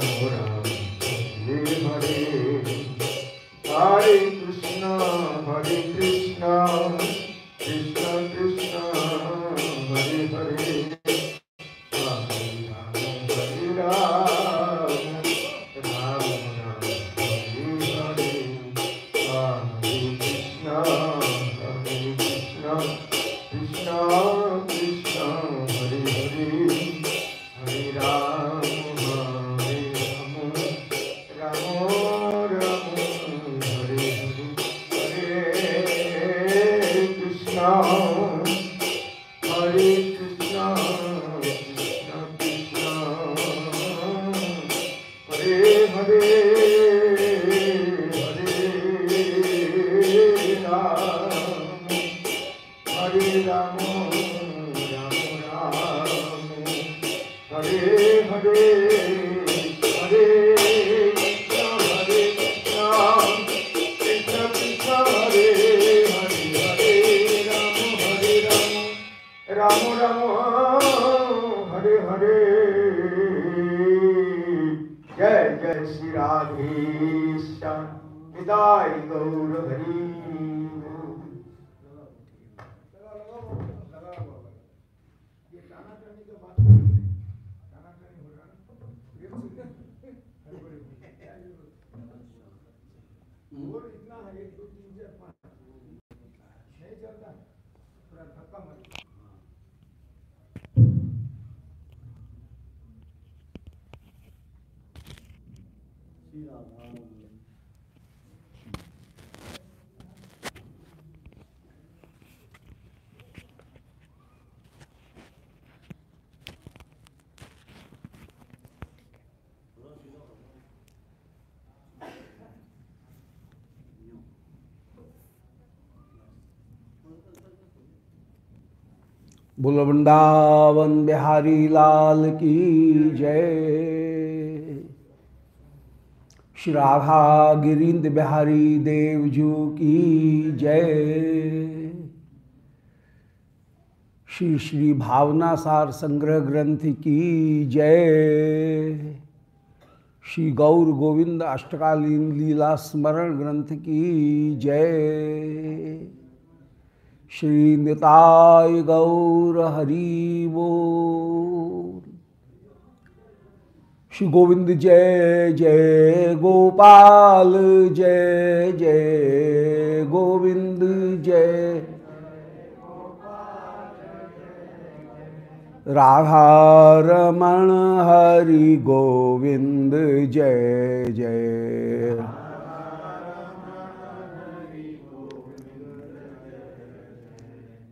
Bull Vrindavan Bihari Lal की जय। श्री राधा गिरीन्द्र बिहारी देवजू की जय। श्री श्री भावना सार संग्रह ग्रंथ की जय। श्री गौर गोविंद अष्टकालीन लीला स्मरण ग्रंथ की जय। श्री निताय गौर हरिवो श्री गोविंद जय जय गोपाल जय जय गोविंद जय। राधा रमण हरि गोविंद जय जय।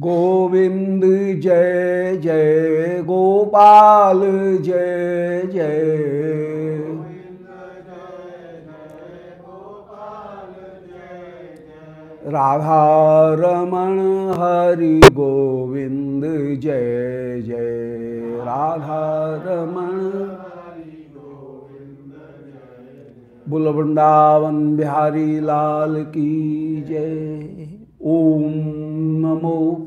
गोविंद जय जय गोपाल, जय जय। राधा रमण हरि गोविंद जय जय। राधा रमण बुल वृंदावन बिहारी लाल की जय। ओम नमो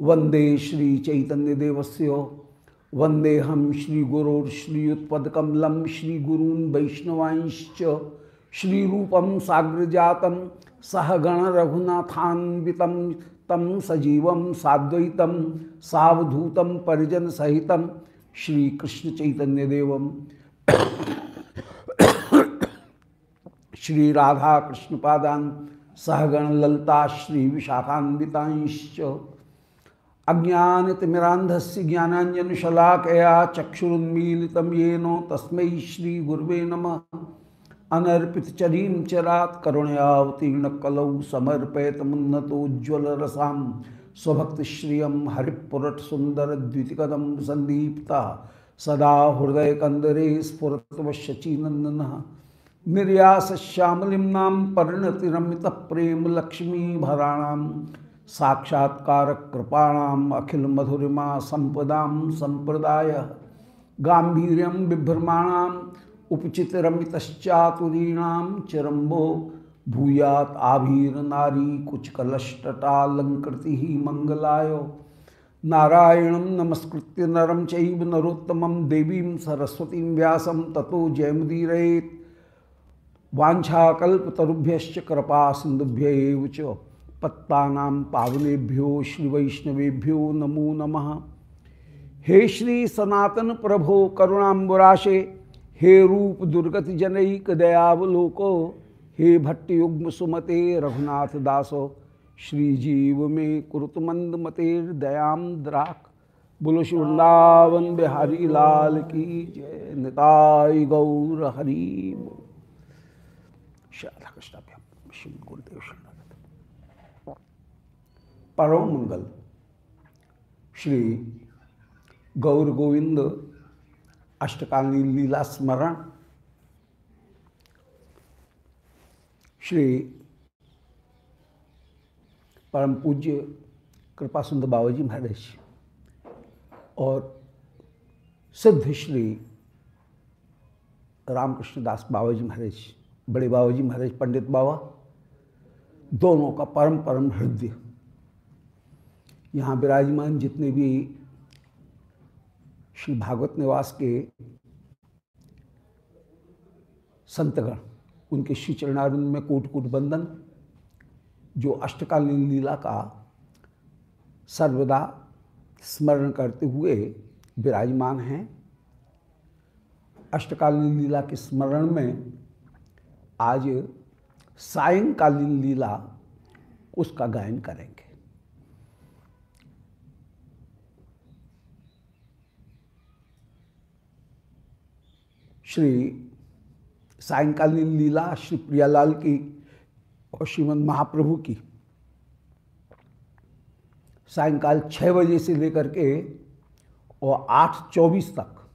वंदे श्री चैतन्य देवस्य। वंदे हम श्रीगुरोर्श्रीयुत्पकमलम श्रीगुरून वैष्णवांश्च। श्रीरूपम साग्रजातम सहगण रघुनाथान्वित तम सजीव साद्वैतम सवधूतम परिजन सहित श्रीकृष्ण चैतन्य देव। श्री राधा कृष्ण पादान सहगण ललता श्री विशाखान्विताश्च। अज्ञानतिमिरांधस्य ज्ञानांजनशलाकया चक्षुरुन्मीलितं येन तस्मै श्रीगुर्वे नमः। अनर्पितचरीं चरात् करुणयावतीर्णकलौ समर्पयत मुन्नतोज्ज्वलरसां स्वभक्तिश्रियं हरिपुरट्सुन्दरद्युतिकदं सन्दीप्ता सदा हृदयकन्दरे निर्यासश्यामलिं नाम परिणतिरमितप्रेमलक्ष्मीभराणाम् साक्षात्कार कृपाणाम अखिल मधुरिमा संपदा संप्रदाय गांधीर्य बिभ्रमाण उपचित रमितश्चातुरीणाम चिरंबो भूयात आभीर नारी कुछ कलष्टटालंकृति ही मंगलाय। नारायण नमस्कृत्य नरम चैव नरोत्तम देवी सरस्वती व्यास ततो जयमुदीरेत वाछाकल्पतरुभ्य कृपा सिंधुभ्य पत्ता पावनेभ्यो श्री वैष्णवेभ्यो नमो नमः। हे श्री सनातन प्रभो करुणाबुराशे हे रूप दुर्गति जनईक दयावलोको, हे भट्टयुग्म सुमते रघुनाथ दासो, श्री जीव में कुरुत मंद मतेर दयाम बिहारी लाल की जय निताय गौर हरि श्री कृष्ण गुरुदेव परम मंगल श्री गौर गोविंद अष्टकालीन लीला स्मरण। श्री परम पूज्य कृपा सुंदर बाबा जी महाराज और सिद्ध श्री रामकृष्ण दास बाबा जी महाराज, बड़े बाबा जी महाराज, पंडित बाबा, दोनों का परम परम हृदय। यहाँ विराजमान जितने भी श्री भागवत निवास के संतगण, उनके श्री चरणारुण में कोट कोट बंदन जो अष्टकालीन लीला का सर्वदा स्मरण करते हुए विराजमान हैं, अष्टकालीन लीला के स्मरण में आज सायंकालीन लीला उसका गायन करेंगे। श्री सायंकालीन लीला श्री प्रियालाल की और श्रीमद महाप्रभु की। सायंकाल छः बजे से लेकर के और आठ चौबीस तक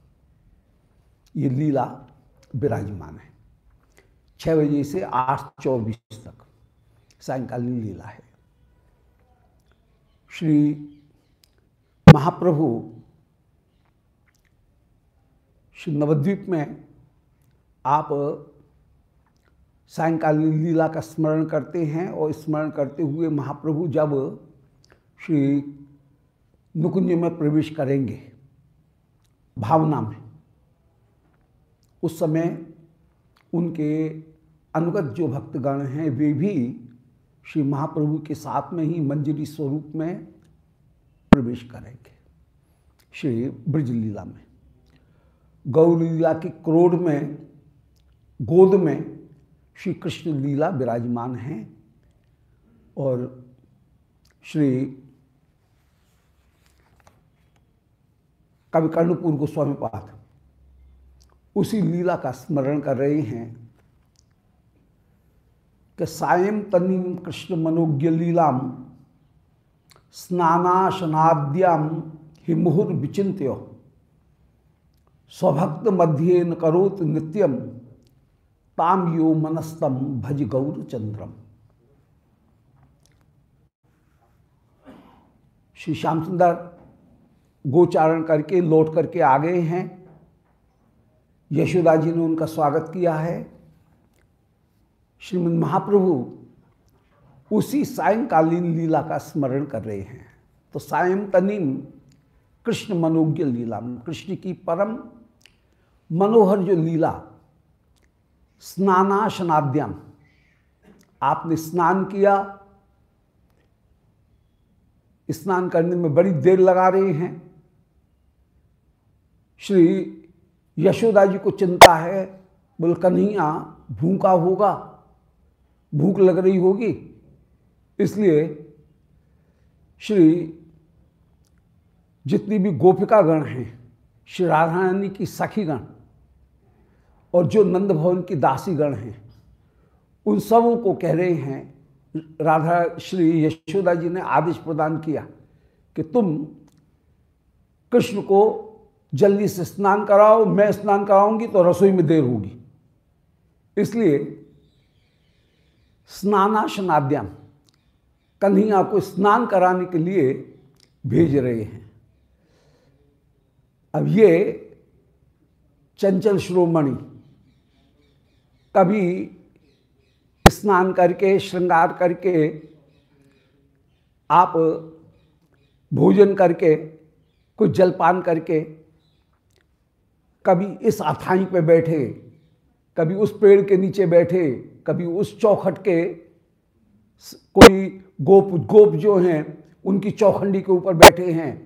ये लीला विराजमान है। छः बजे से आठ चौबीस तक सायंकालीन लीला है। श्री महाप्रभु नवद्वीप में आप सायंकालीन लीला का स्मरण करते हैं और स्मरण करते हुए महाप्रभु जब श्री नुकुंज में प्रवेश करेंगे भावना में, उस समय उनके अनुगत जो भक्तगण हैं, वे भी श्री महाप्रभु के साथ में ही मंजरी स्वरूप में प्रवेश करेंगे श्री ब्रजलीला में। गौर की क्रोध में, गोद में श्री कृष्ण लीला विराजमान हैं और श्री कवि गोस्वामी पाठ उसी लीला का स्मरण कर रहे हैं कि सायं तनीम कृष्ण मनोज्ञ लीलाम, स्नानाशनाद्याम हि मुहुर विचिंत्य स्वभक्त मध्य न करोत नित्यम ताम यो मनस्तम भज गौर चंद्रम श्री श्याम सुंदर गोचारण करके लौट करके आ गए हैं। यशोदा जी ने उनका स्वागत किया है। श्रीमद महाप्रभु उसी सायंकालीन लीला का स्मरण कर रहे हैं। तो सायं तनिम कृष्ण मनोज्ञ लीला। कृष्ण की परम मनोहर जो लीला स्नानाशनाद्यम आपने स्नान किया, स्नान करने में बड़ी देर लगा रहे हैं। श्री यशोदा जी को चिंता है, बोल, कन्हैया, भूखा होगा, भूख लग रही होगी, इसलिए श्री जितनी भी गोपिका गण हैं, श्री राधा रानी की सखी गण और जो नंद भवन की दासी गण हैं, उन सबों को कह रहे हैं, राधा, श्री यशोदा जी ने आदेश प्रदान किया कि तुम कृष्ण को जल्दी से स्नान कराओ, मैं स्नान कराऊँगी तो रसोई में देर होगी। इसलिए स्नानाशनाद्यम कन्हैया को स्नान कराने के लिए भेज रहे हैं। अब ये चंचल श्रोमणि कभी स्नान करके, श्रृंगार करके, आप भोजन करके, कुछ जलपान करके कभी इस अथाई पे बैठे, कभी उस पेड़ के नीचे बैठे, कभी उस चौखट के कोई गोप गोप जो हैं, उनकी चौखंडी के ऊपर बैठे हैं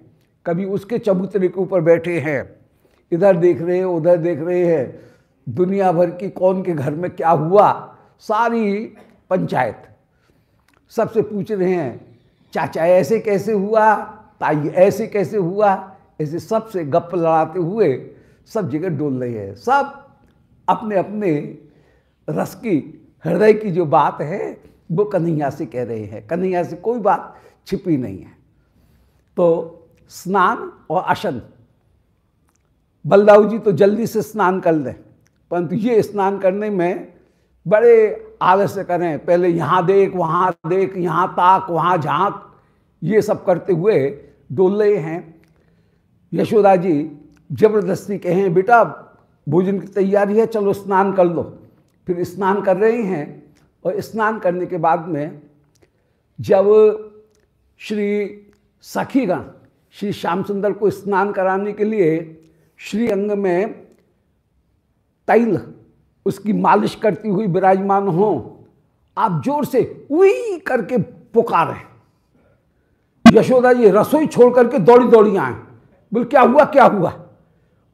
कभी उसके चबूतरे के ऊपर बैठे हैं, इधर देख रहे हैं, उधर देख रहे हैं, दुनिया भर की कौन के घर में क्या हुआ, सारी पंचायत सबसे पूछ रहे हैं, चाचा, ऐसे कैसे हुआ, ताई, ऐसे कैसे हुआ? ऐसे सबसे गप लड़ाते हुए सब जगह डोल रहे हैं। सब अपने अपने रस की, हृदय की जो बात है, वो कन्हैया से कह रहे हैं। कन्हैया से कोई बात छिपी नहीं है। तो स्नान और अशन बलदाऊ जी तो जल्दी से स्नान कर लें, परंतु ये स्नान करने में बड़े आलस्य करें। पहले यहाँ देख, वहाँ देख, यहाँ ताक, वहाँ झाँक, ये सब करते हुए डोल रहे हैं। यशोदा जी ज़बरदस्ती कहें, बेटा, भोजन की तैयारी है, चलो स्नान कर लो। फिर स्नान कर रहे हैं और स्नान करने के बाद में जब श्री सखीगण श्री श्याम सुंदर को स्नान कराने के लिए श्री अंग में तैल उसकी मालिश करती हुई विराजमान हो। आप ज़ोर से उई करके पुकारें। यशोदा जी रसोई छोड़ करके दौड़ी दौड़ी आए। बोल, क्या हुआ क्या हुआ?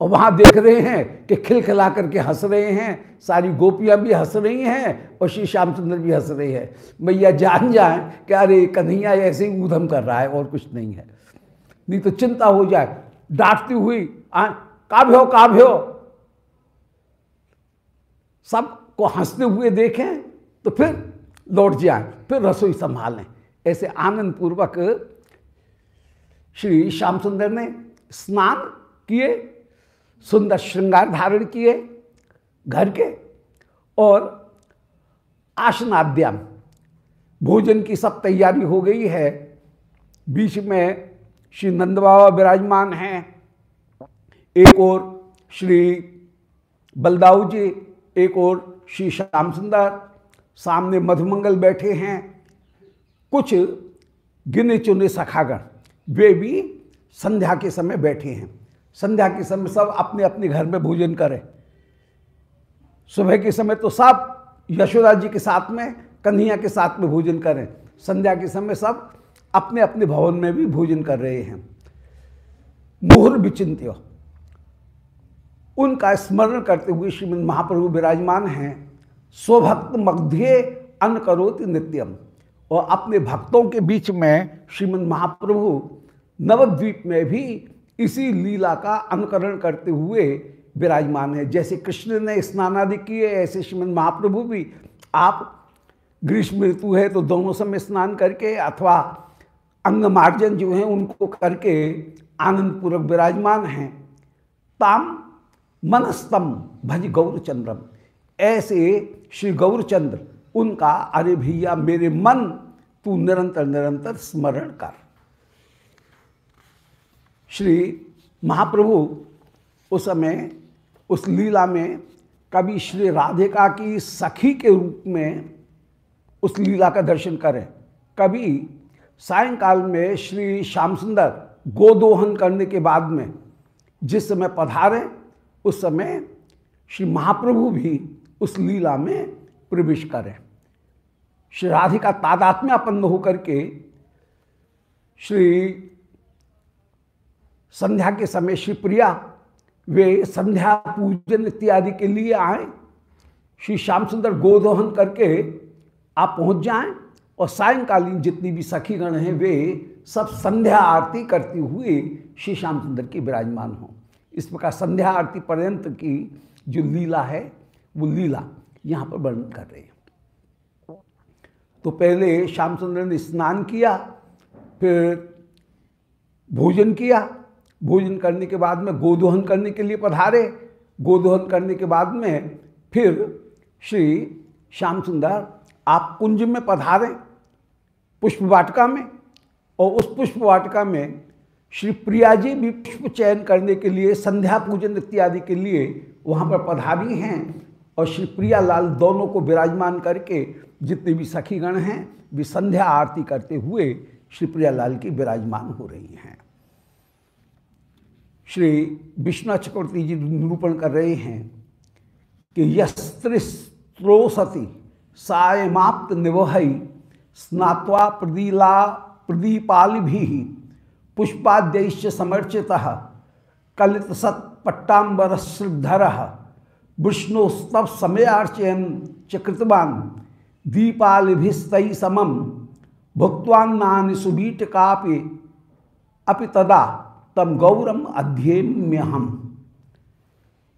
और वहाँ देख रहे हैं कि खिलखिला करके हंस रहे हैं। सारी गोपियाँ भी हंस रही हैं और श्री श्यामचंद्र भी हंस रहे हैं। भैया जान जाए कि अरे, कन्हैया ऐसे ही ऊधम कर रहा है और कुछ नहीं है। नहीं तो चिंता हो जाए। डांटती हुई काव्य काव्य हो सबको हँसते हुए देखें तो फिर लौट जाए, फिर रसोई संभालें। ऐसे आनंद पूर्वक श्री श्याम सुंदर ने स्नान किए, सुंदर श्रृंगार धारण किए घर के, और आसनाद्याम, भोजन की सब तैयारी हो गई है। बीच में श्री नंद बाबा विराजमान हैं। एक और श्री बलदाऊ जी, एक और श्री श्याम सुंदर, सामने मधुमंगल बैठे हैं। कुछ गिने चुने सखागण वे भी संध्या के समय बैठे हैं। संध्या के समय सब अपने अपने घर में भोजन करें। सुबह के समय तो सब यशोदा जी के साथ में, कन्हैया के साथ में भोजन करें। संध्या के समय सब अपने अपने भवन में भी भोजन कर रहे हैं। मुहुर विचिंत्य। उनका स्मरण करते हुए श्रीमद महाप्रभु विराजमान हैं। स्वभक्त मध्य अन्न करोति नित्यम। और अपने भक्तों के बीच में श्रीमद महाप्रभु नवद्वीप में भी इसी लीला का अनुकरण करते हुए विराजमान है। जैसे कृष्ण ने स्नान आदि किए, ऐसे श्रीमद महाप्रभु भी। आप ग्रीष्म ऋतु है तो दोनों समय स्नान करके अथवा अंग मार्जन जो है उनको करके आनंद पूर्वक विराजमान हैं। ताम मनस्तम भज गौरचंद्रम। ऐसे श्री गौरचंद्र, उनका अरे भैया मेरे मन, तू निरंतर निरंतर स्मरण कर। श्री महाप्रभु उस समय उस लीला में कभी श्री राधिका की सखी के रूप में उस लीला का दर्शन करें। कभी सायंकाल में श्री श्याम सुंदर गोदोहन करने के बाद में जिस समय पधारे, उस समय श्री महाप्रभु भी उस लीला में प्रवेश करें। श्री राधिका तादात्म्यापन्न होकर के श्री संध्या के समय श्री प्रिया, वे संध्या पूजन इत्यादि के लिए आए। श्री श्याम सुंदर गोदोहन करके आप पहुँच जाएँ। और सायंकालीन जितनी भी सखीगण हैं, वे सब संध्या आरती करती हुए श्री श्याम सुंदर की विराजमान हों। इस प्रकार संध्या आरती पर्यंत की जो लीला है, वो लीला यहाँ पर वर्णन कर रहे हैं। तो पहले श्याम सुंदर ने स्नान किया, फिर भोजन किया। भोजन करने के बाद में गोदोहन करने के लिए पधारे। गोदोहन करने के बाद में फिर श्री श्याम सुंदर आप कुंज में पधारें पुष्प वाटिका में, और उस पुष्प वाटिका में श्री प्रिया जी भी पुष्प चयन करने के लिए, संध्या पूजन इत्यादि के लिए वहाँ पर पधारी हैं, और श्री प्रिया लाल दोनों को विराजमान करके जितने भी सखीगण हैं, वे संध्या आरती करते हुए श्री प्रिया लाल की विराजमान हो रही हैं। श्री विष्णु चक्रवर्ती जी निरूपण कर रहे हैं कि यस्त्रोसती सायमाप्त निवहई स्नात्वा प्रदीला प्रदीपाल पुष्पाद्य समर्चित कलित सत्पट्टाबर श्रद्धर विष्णुस्तव समयार्चयन चकृतवान दीपालभिस्तई समम भुक्वान्नानि सुबीटकापि अपि तदा तम गौरम अध्येम्य हम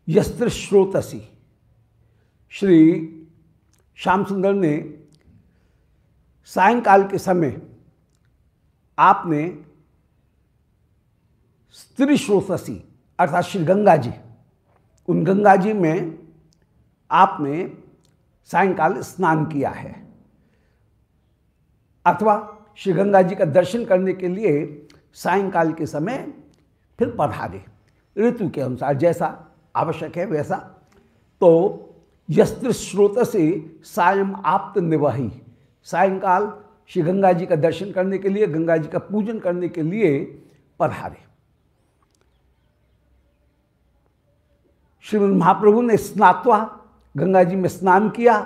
यस्त्र श्रोतसी श्री श्याम सुंदर ने सायंकाल के समय आपने स्त्री श्रोतसी अर्थात श्री गंगा जी उन गंगा जी में आपने सायंकाल स्नान किया है। अथवा श्री गंगा जी का दर्शन करने के लिए सायंकाल के समय फिर पधारे। ऋतु के अनुसार जैसा आवश्यक है वैसा। तो यस्त्र स्रोत से सायं आप्त निवाही। सायंकाल श्री गंगा जी का दर्शन करने के लिए, गंगा जी का पूजन करने के लिए पधारे। श्रीमद महाप्रभु ने स्नात्वा, गंगा जी में स्नान किया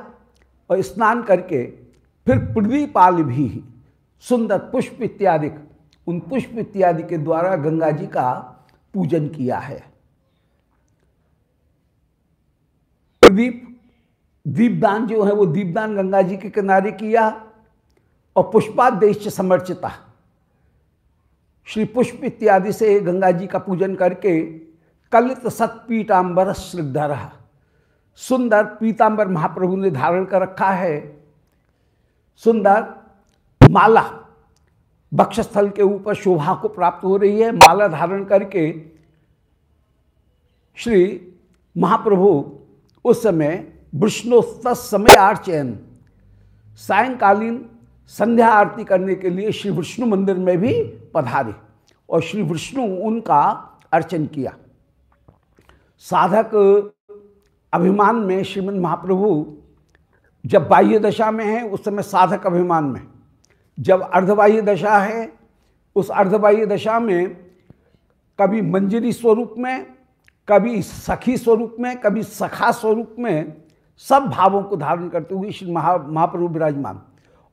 और स्नान करके फिर पृथ्वीपाल भी, सुंदर पुष्प इत्यादि, उन पुष्प इत्यादि के द्वारा गंगा जी का पूजन किया है। प्रदीप दीपदान जो है वो दीपदान गंगा जी के किनारे किया और पुष्पादेश समर्चिता। श्री पुष्प इत्यादि से गंगा जी का पूजन करके कलित सत्पीताम्बर श्रद्धर सुंदर पीताम्बर महाप्रभु ने धारण कर रखा है। सुंदर माला बक्षस्थल के ऊपर शोभा को प्राप्त हो रही है। माला धारण करके श्री महाप्रभु उस समय विष्णुस्त समय आर्चयन सायंकालीन संध्या आरती करने के लिए श्री विष्णु मंदिर में भी पधारे और श्री विष्णु उनका अर्चन किया। साधक अभिमान में श्रीमद महाप्रभु जब बाह्य दशा में है, उस समय साधक अभिमान में। जब अर्धबाह्य दशा है, उस अर्धबाह्य दशा में कभी मंजरी स्वरूप में, कभी सखी स्वरूप में, कभी सखा स्वरूप में सब भावों को धारण करते हुए श्री महा, महाप्रभु विराजमान।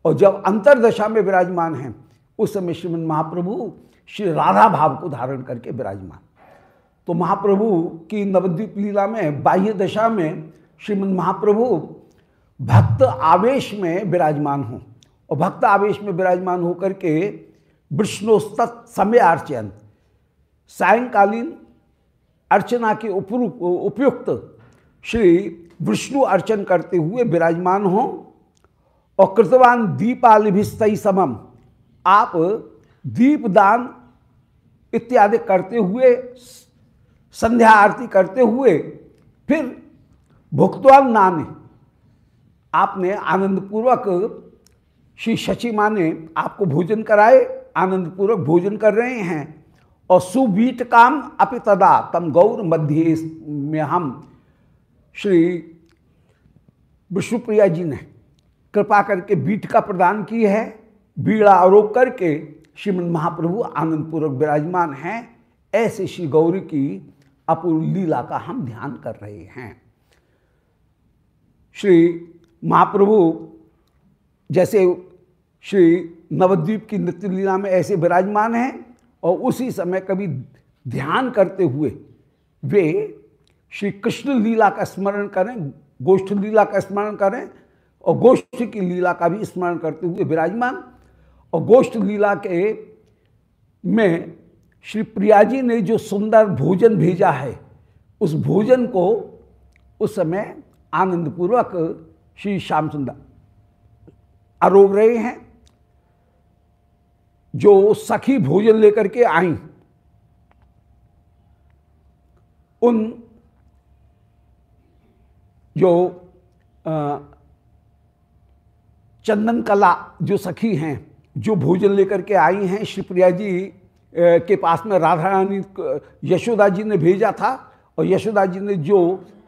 और जब अंतरदशा में विराजमान हैं, उस समय श्रीमद महाप्रभु श्री राधा भाव को धारण करके विराजमान। तो महाप्रभु की नवद्वीप लीला में, बाह्य दशा में श्रीमद महाप्रभु भक्त आवेश में विराजमान हो। और भक्त आवेश में विराजमान होकर के विष्णुस्त समय अर्चन सायंकालीन अर्चना के उपयुक्त श्री विष्णु अर्चन करते हुए विराजमान हो और कृतवान दीपालिभिस्तई समम आप दीपदान इत्यादि करते हुए, संध्या आरती करते हुए फिर भुक्तवान नाने आपने आनंदपूर्वक श्री शची माँ ने आपको भोजन कराए, आनंदपूर्वक भोजन कर रहे हैं और सुबीट काम अपि तदा, तम गौर मध्य में हम श्री विष्णुप्रिया जी ने कृपा करके बीट का प्रदान की है, बीड़ा आरोप करके श्रीमद महाप्रभु आनंदपूर्वक विराजमान हैं, ऐसे श्री गौरी की अपूर्व लीला का हम ध्यान कर रहे हैं। श्री महाप्रभु जैसे श्री नवद्वीप की नृत्य लीला में ऐसे विराजमान हैं और उसी समय कभी ध्यान करते हुए वे श्री कृष्ण लीला का स्मरण करें, गोष्ठ लीला का स्मरण करें और गोष्ठ की लीला का भी स्मरण करते हुए विराजमान। और गोष्ठ लीला के में श्री प्रिया जी ने जो सुंदर भोजन भेजा है, उस भोजन को उस समय आनंद पूर्वक श्री श्याम सुंदर आरोग रहे हैं। जो सखी भोजन लेकर के आई, उन जो चंदन कला जो सखी हैं, जो भोजन लेकर के आई हैं शिवप्रिया जी के पास में राधा रानी यशोदा जी ने भेजा था और यशोदा जी ने जो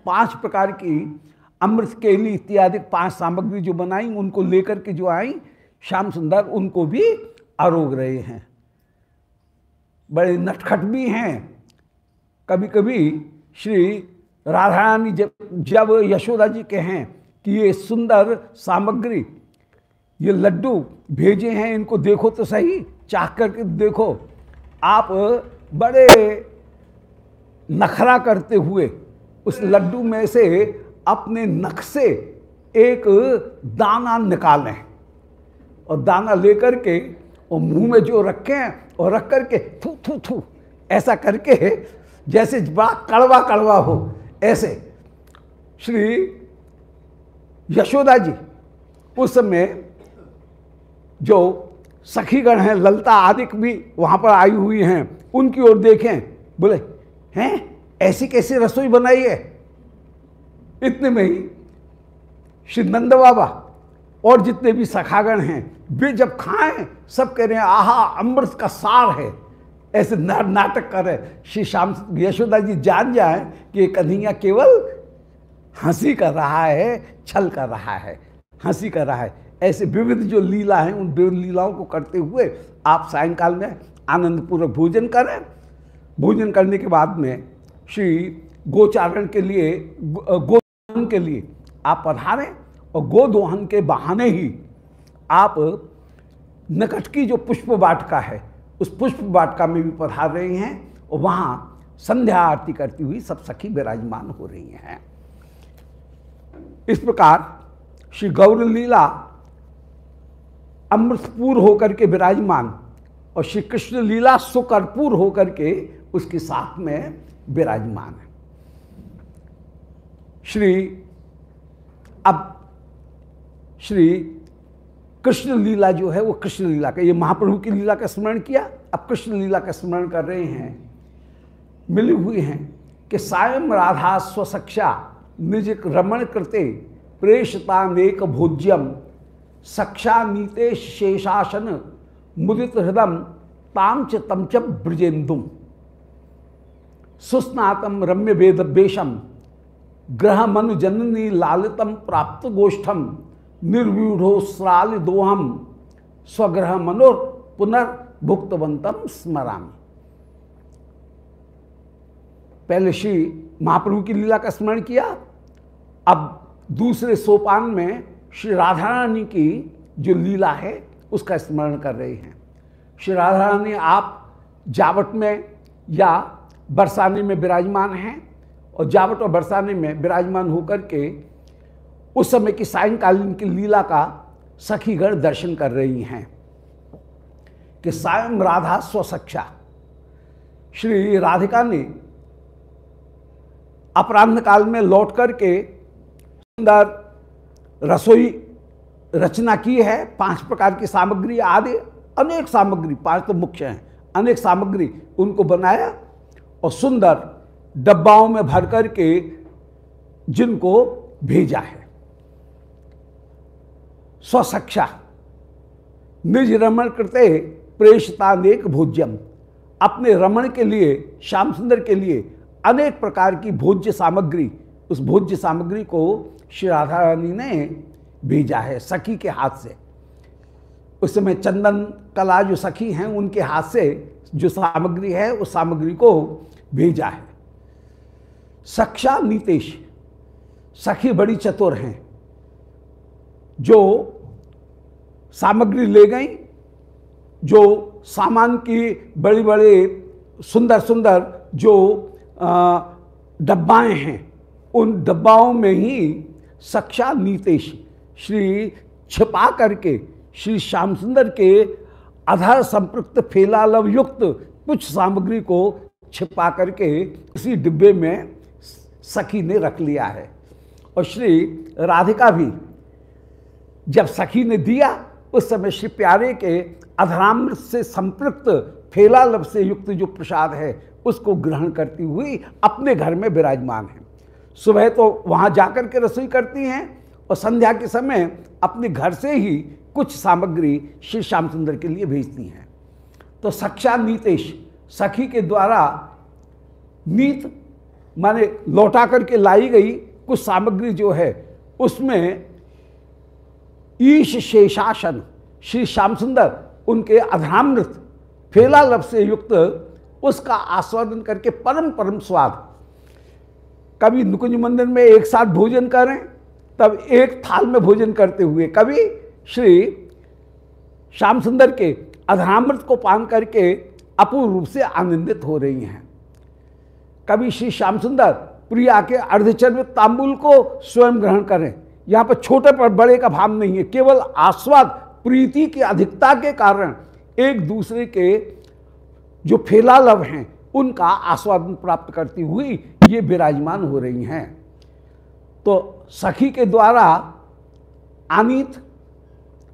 पाँच प्रकार की अमृत केली इत्यादि पाँच सामग्री जो बनाई, उनको लेकर के जो आई, श्याम सुंदर, उनको भी आरोग रहे हैं। बड़े नटखट भी हैं। कभी कभी श्री राधा रानी जब जब यशोदा जी के हैं कि ये सुंदर सामग्री, ये लड्डू भेजे हैं, इनको देखो तो सही चाह करके देखो। आप बड़े नखरा करते हुए उस लड्डू में से अपने नख से एक दाना निकालें और दाना लेकर के और मुँह में जो रखें और रख करके थू थू थू, ऐसा करके जैसे बड़ा कड़वा कड़वा हो ऐसे। श्री यशोदा जी, उस समय जो सखीगण हैं, ललता आदि भी वहाँ पर आई हुई हैं, उनकी ओर देखें। बोले, हैं? ऐसी कैसी रसोई बनाई है? इतने में ही श्री नंद बाबा और जितने भी सखागण हैं, वे जब खाएँ, सब कह रहे हैं, आहा, अमृत का सार है। ऐसे नर नाटक कर श्री श्याम यशोदा जी जान जाए कि कन्हैया केवल हँसी कर रहा है, छल कर रहा है, हँसी कर रहा है। ऐसे विविध जो लीला हैं, उन विविध लीलाओं को करते हुए आप सायंकाल में आनंदपूर्वक भोजन करें। भोजन करने के बाद में श्री गोचारण के लिए गोदोहन के लिए आप पधारें और गोदोहन के बहाने ही आप नकट की जो पुष्प वाटिका है उस पुष्प वाटिका में भी पधार रही हैं और वहाँ संध्या आरती करती हुई सब सखी विराजमान हो रही हैं। इस प्रकार श्री गौर लीला अमृतपूर होकर के विराजमान और श्री कृष्ण लीला सुकरपुर होकर के उसके साथ में विराजमान है। श्री, अब श्री कृष्ण लीला जो है वो कृष्ण लीला का, ये महाप्रभु की लीला का स्मरण किया, अब कृष्ण लीला का स्मरण कर रहे हैं, मिली हुई हैं कि सायं राधा स्वसक्षा निज रमण कृते प्रेषता नेक भोज्यम सक्षा नीते शेषासन मुदित हृदम ताम च तम सुस्नातम रम्य वेद बेशम ग्रह मनु जननी लालितम प्राप्त गोष्ठम निर्व्यूढ़ो श्राल दोहम स्वग्रह मनोर पुनर्भुक्तवंतम स्मरामी। पहले श्री महाप्रभु की लीला का स्मरण किया, अब दूसरे सोपान में श्री राधा रानी की जो लीला है, उसका स्मरण कर रहे हैं। श्री राधा रानी आप जावट में या बरसाने में विराजमान हैं, और जावट और बरसाने में विराजमान होकर के उस समय की सायंकालीन की लीला का सखीगण दर्शन कर रही हैं कि सायं राधा स्वसक्षा श्री राधिका ने अपराह्न काल में लौट करके सुंदर रसोई रचना की है। पाँच प्रकार की सामग्री आदि, अनेक सामग्री, पाँच तो मुख्य हैं, अनेक सामग्री उनको बनाया और सुंदर डब्बाओं में भर करके जिनको भेजा है। स्वसक्षा। निज रमण करते प्रेषतानेक भोज्यम। अपने रमण के लिए, श्याम सुंदर के लिए अनेक प्रकार की भोज्य सामग्री, उस भोज्य सामग्री को श्री राधा रानी ने भेजा है सखी के हाथ से। उस समय चंदन कला जो सखी हैं, उनके हाथ से जो सामग्री है, उस सामग्री को भेजा है। सक्षा नीतेश। सखी बड़ी चतुर हैं। जो सामग्री ले गई, जो सामान की बड़ी बड़े सुंदर सुंदर जो डब्बाएँ हैं, उन डब्बाओं में ही सक्षा नीतेश, श्री छिपा करके, श्री श्याम सुंदर के आधार संपृक्त फेलालव युक्त कुछ सामग्री को छिपा करके उसी डिब्बे में सखी ने रख लिया है। और श्री राधिका भी जब सखी ने दिया, उस समय श्री प्यारे के अधरामृत से संपृक्त फेलालभ से युक्त जो प्रसाद है, उसको ग्रहण करती हुई अपने घर में विराजमान है। सुबह तो वहाँ जाकर के रसोई करती हैं और संध्या के समय अपने घर से ही कुछ सामग्री श्री श्याम सुंदर के लिए भेजती हैं। तो सक्षा नीतेश, सखी के द्वारा नीत माने लौटा करके लाई गई कुछ सामग्री जो है, उसमें ईश शेषासन श्री श्याम सुंदर, उनके अधरामृत, फेला लब से युक्त, उसका आस्वादन करके परम परम स्वाद। कभी नुकुंज मंदिर में एक साथ भोजन करें, तब एक थाल में भोजन करते हुए, कभी श्री श्याम सुंदर के अधरामृत को पान करके अपूर्ण रूप से आनंदित हो रही हैं। कभी श्री श्याम सुंदर प्रिया के अर्धचर्वित तांबुल को स्वयं ग्रहण करें यहाँ पर छोटे पर बड़े का भाव नहीं है, केवल आस्वाद, प्रीति की अधिकता के कारण एक दूसरे के जो फेलालव हैं, उनका आस्वादन प्राप्त करती हुई ये विराजमान हो रही हैं। तो सखी के द्वारा आनित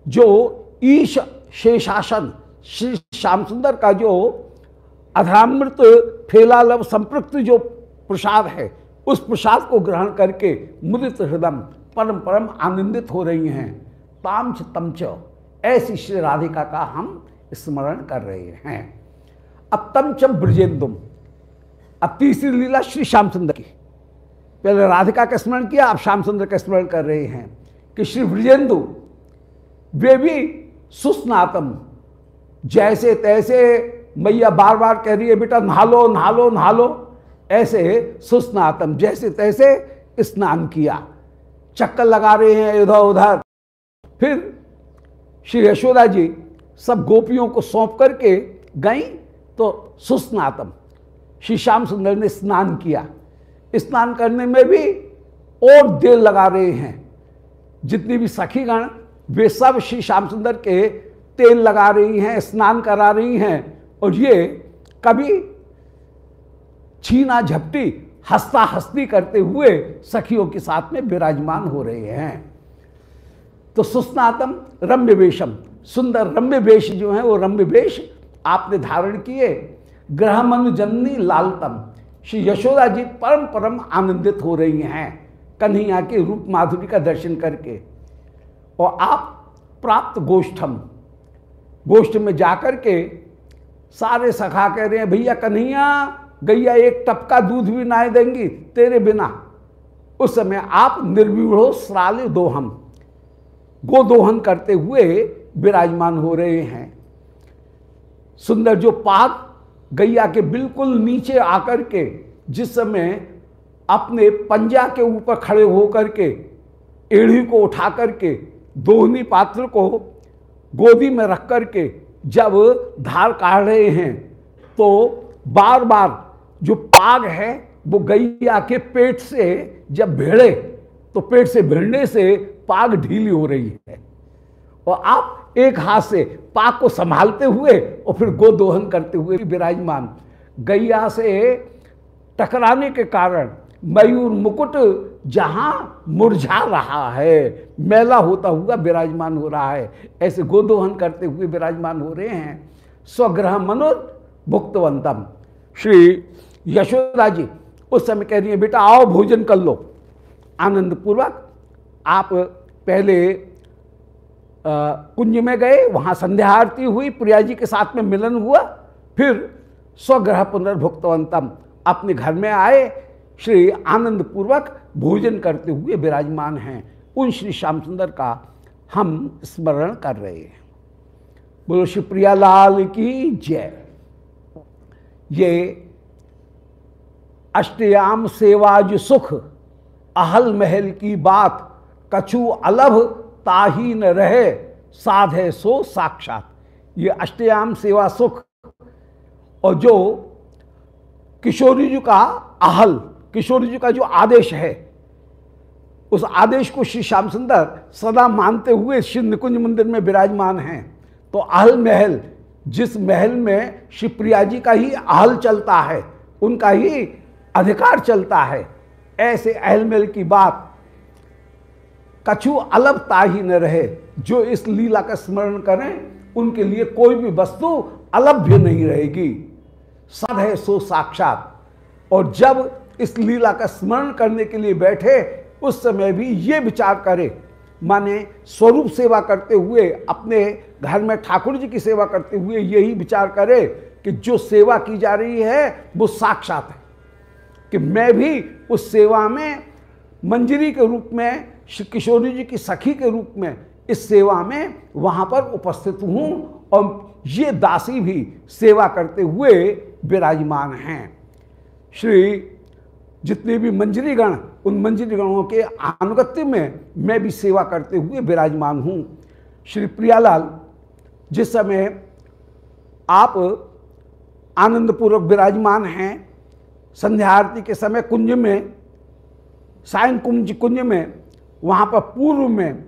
जो ईश शेषासन, श्री श्याम सुंदर का जो अधरामृत फेलालव संपृक्त जो प्रसाद है, उस प्रसाद को ग्रहण करके मुदित हृदय परम परम आनंदित हो रही हैं। तामच तमच, ऐसी श्री राधिका का हम स्मरण कर रहे हैं। अब तमचम ब्रजेंदुम, अब तीसरी लीला श्री श्याम सुंदर की। पहले राधिका का स्मरण किया, अब श्याम सुंदर का स्मरण कर रहे हैं कि श्री ब्रजेंदु, वे भी सुस्नातम। जैसे तैसे मैया बार बार कह रही है, बेटा नहा लो नहा लो नहा लो ऐसे सुस्नातम, जैसे तैसे स्नान किया। चक्कर लगा रहे हैं इधर उधर। फिर श्री यशोदा जी सब गोपियों को सौंप करके गई तो सुस्नातम। श्री श्याम सुंदर ने स्नान किया। स्नान करने में भी और देर लगा रहे हैं। जितनी भी सखीगण, वे सब श्री श्याम सुंदर के तेल लगा रही हैं, स्नान करा रही हैं। और ये कभी छीना झपटी हंसता हस्ती करते हुए सखियों के साथ में विराजमान हो रहे हैं। तो सुस्नातम रम्य वेशम सुंदर रम्य वेश जो है, वो रम्य वेश आपने धारण किए। ग्रह मनुजननी लालतम, श्री यशोदा जी परम परम आनंदित हो रही हैं, कन्हैया के रूप माधुरी का दर्शन करके। और आप प्राप्त गोष्ठम, गोष्ठ में जाकर के सारे सखा कह रहे हैं, भैया कन्हैया गैया एक टपका दूध भी ना देंगी तेरे बिना। उस समय आप निर्विढ़ो श्राल दोहम। गोदोहन करते हुए विराजमान हो रहे हैं। सुंदर जो पाक गैया के बिल्कुल नीचे आकर के जिस समय अपने पंजा के ऊपर खड़े होकर के एड़ी को उठा करके दोहनी पात्र को गोदी में रख करके जब धार काढ़ रहे हैं तो बार बार जो पाग है, वो गैया के पेट से जब भेड़े तो पेट से भिड़ने से पाग ढीली हो रही है। और आप एक हाथ से पाग को संभालते हुए और फिर गोदोहन करते हुए विराजमान। गैया से टकराने के कारण मयूर मुकुट जहाँ मुरझा रहा है, मेला होता हुआ विराजमान हो रहा है। ऐसे गोदोहन करते हुए विराजमान हो रहे हैं। स्वग्रह मनोर भुक्तवंतम। श्री यशोदा जी उस समय कह रही है, बेटा, आओ भोजन कर लो। आनंद पूर्वक आप पहले कुंज में गए, वहाँ संध्या आरती हुई प्रिया जी के साथ में मिलन हुआ, फिर स्वग्रह पुनर्भुक्तवंतम अपने घर में आए, श्री आनंद पूर्वक भोजन करते हुए विराजमान हैं। उन श्री श्याम सुंदर का हम स्मरण कर रहे हैं। बोलो शिवप्रिया लाल की जय। ये अष्टयाम सेवाज सुख, अहल महल की बात, कछु अलभ ताही न रहे, साधे सो साक्षात। ये अष्टयाम सेवा सुख, और जो किशोरी जी का आहल किशोरी जी का जो आदेश है, उस आदेश को श्री श्याम सुंदर सदा मानते हुए श्री निकुंज मंदिर में विराजमान हैं। तो आहल महल, जिस महल में श्री प्रिया जी का ही आहल चलता है, उनका ही अधिकार चलता है। ऐसे अहलमेल की बात कछु अलपता ही न रहे। जो इस लीला का स्मरण करें, उनके लिए कोई भी वस्तु अलभ्य नहीं रहेगी। सद है सो साक्षात। और जब इस लीला का स्मरण करने के लिए बैठे, उस समय भी ये विचार करे। माने स्वरूप सेवा करते हुए, अपने घर में ठाकुर जी की सेवा करते हुए यही विचार करे कि जो सेवा की जा रही है, वो साक्षात है। कि मैं भी उस सेवा में, मंजरी के रूप में, श्री किशोरी जी की सखी के रूप में इस सेवा में वहाँ पर उपस्थित हूँ और ये दासी भी सेवा करते हुए विराजमान हैं। श्री जितने भी मंजरी गण उन मंजरी गणों के अनुगत्य में मैं भी सेवा करते हुए विराजमान हूँ। श्री प्रियालाल, जिस समय आप आनंदपूर्वक विराजमान हैं संध्या आरती के समय कुंज में सायन कुंज कुंज में, वहाँ पर पूर्व में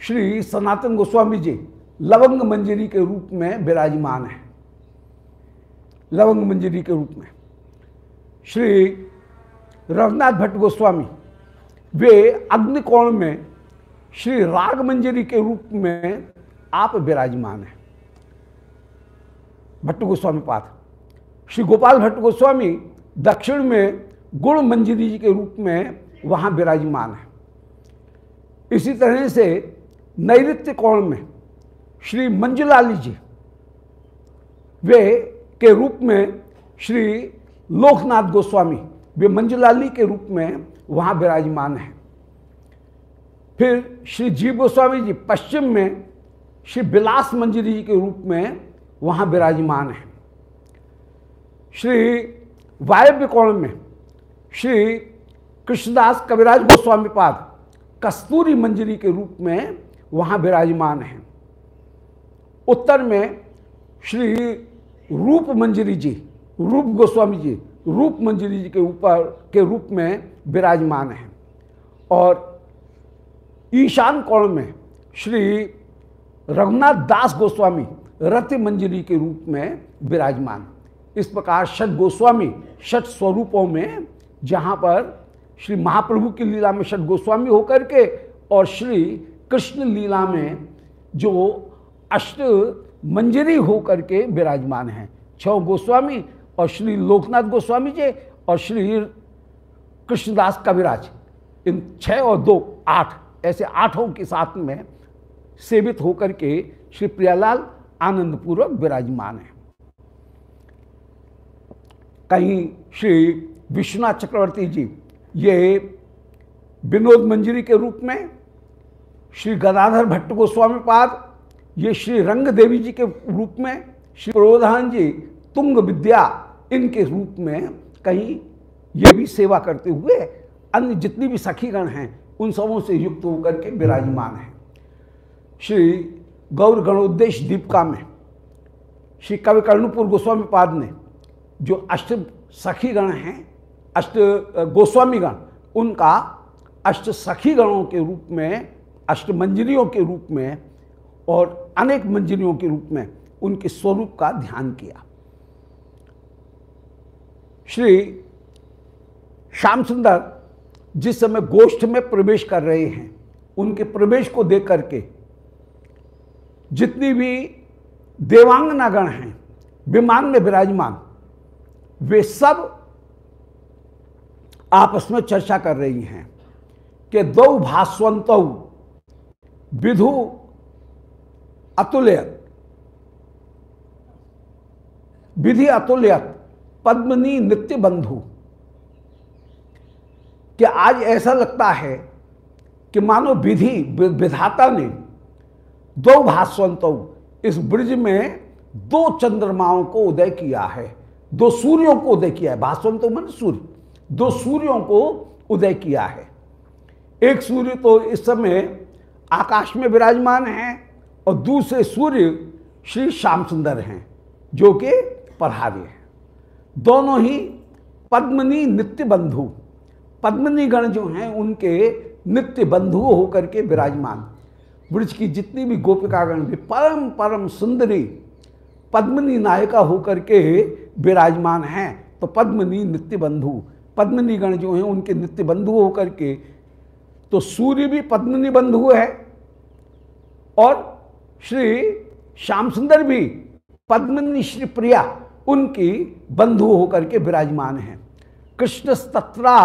श्री सनातन गोस्वामी जी लवंग मंजरी के रूप में विराजमान है। लवंग मंजरी के रूप में। श्री रघुनाथ भट्ट गोस्वामी, वे अग्निकोण में श्री राग मंजरी के रूप में आप विराजमान हैं। भट्ट गोस्वामी पाठ श्री गोपाल भट्ट गोस्वामी दक्षिण में गुण मंजरी जी के रूप में वहाँ विराजमान है। इसी तरह से नैत्य कोण में श्री मंजुलाली जी, वे के रूप में श्री लोकनाथ गोस्वामी, वे मंजुलाली के रूप में वहाँ विराजमान हैं। फिर श्री जीव गोस्वामी जी पश्चिम में श्री बिलास मंजरी जी के रूप में वहाँ विराजमान हैं। श्री वायव्य कोण में? श्री कृष्णदास कविराज गोस्वामी पाद कस्तूरी मंजरी के रूप में वहाँ विराजमान हैं। उत्तर में श्री रूप मंजरी जी, रूप गोस्वामी जी, रूप मंजरी जी के ऊपर के रूप में विराजमान हैं। और ईशान कोण में श्री रघुनाथ दास गोस्वामी रति मंजरी के रूप में विराजमान। इस प्रकार षट गोस्वामी षट स्वरूपों में, जहाँ पर श्री महाप्रभु की लीला में षट गोस्वामी होकर के और श्री कृष्ण लीला में जो अष्ट मंजरी होकर के विराजमान हैं। छह गोस्वामी और श्री लोकनाथ गोस्वामी जी और श्री कृष्णदास कविराज, इन छः और दो आठ, ऐसे आठों के साथ में सेवित होकर के श्री प्रियालाल आनंदपूर्वक विराजमान है। कहीं श्री विश्वनाथ चक्रवर्ती जी, ये विनोद मंजरी के रूप में, श्री गदाधर भट्ट गोस्वामी पाद, ये श्री रंग देवी जी के रूप में, श्री प्रोधान जी, तुंग विद्या, इनके रूप में कहीं ये भी सेवा करते हुए अन्य जितनी भी सखीगण हैं, उन सबों से युक्त होकर के विराजमान हैं। श्री गौर गणोद्देश दीपिका में, श्री कवि कर्णपुर गोस्वामी पाद ने जो अष्ट सखीगण हैं, अष्ट गोस्वामी गण उनका अष्ट सखी गणों के रूप में, अष्ट मंजरियों के रूप में और अनेक मंजरियों के रूप में उनके स्वरूप का ध्यान किया। श्री श्याम सुंदर जिस समय गोष्ठ में प्रवेश कर रहे हैं, उनके प्रवेश को देख करके जितनी भी देवांगनागण हैं, विमान में विराजमान वे सब आपस में चर्चा कर रही हैं कि दो भास्वंत विधु अतुल्यत। विधि अतुल्यत, पद्मनी नित्य बंधु कि आज ऐसा लगता है कि मानो विधि विधाता ने दो भास्वंत इस ब्रिज में दो चंद्रमाओं को उदय किया है। दो सूर्यों को उदय किया है। भास्वम तो मन सूर्य। दो सूर्यों को उदय किया है। एक सूर्य तो इस समय आकाश में विराजमान है और दूसरे सूर्य श्री श्याम सुंदर हैं, जो कि पढ़ावे हैं। दोनों ही पद्मनी नित्य बंधु। पद्मनी गण जो हैं, उनके नित्य बंधु होकर के विराजमान। ब्रज की जितनी भी गोपिकागण भी परम परम सुंदरी पद्मनी नायिका होकर के विराजमान हैं। तो पद्मनी नित्य बंधु पद्मनी गण जो हैं, उनके नित्य बंधु होकर के तो सूर्य भी पद्मनी बंधु है। और श्री श्याम सुंदर भी पद्मनी श्री प्रिया, उनकी बंधु होकर के विराजमान हैं। कृष्ण तत्रा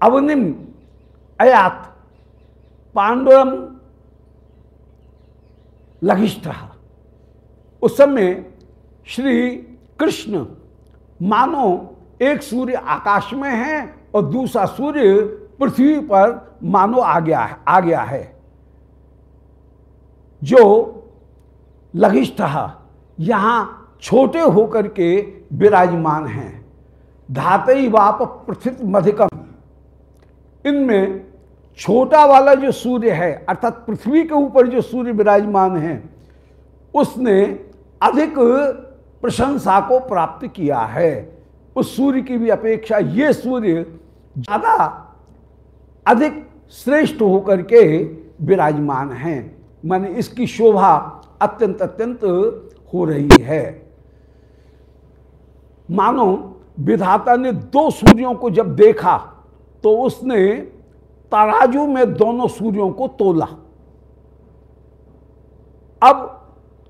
अवनिम अयात पांडुरम लघिष्ठ। उस समय श्री कृष्ण मानो एक सूर्य आकाश में है और दूसरा सूर्य पृथ्वी पर मानो आ गया है, आ गया है। जो लघिष्ठ यहाँ छोटे होकर के विराजमान हैं। धातई वाप पृथ्वी मधिकम। इनमें छोटा वाला जो सूर्य है, अर्थात पृथ्वी के ऊपर जो सूर्य विराजमान है, उसने अधिक प्रशंसा को प्राप्त किया है। उस सूर्य की भी अपेक्षा ये सूर्य ज़्यादा अधिक श्रेष्ठ होकर के विराजमान हैं। माने इसकी शोभा अत्यंत अत्यंत हो रही है। मानो विधाता ने दो सूर्यों को जब देखा तो उसने तराजू में दोनों सूर्यों को तोला। अब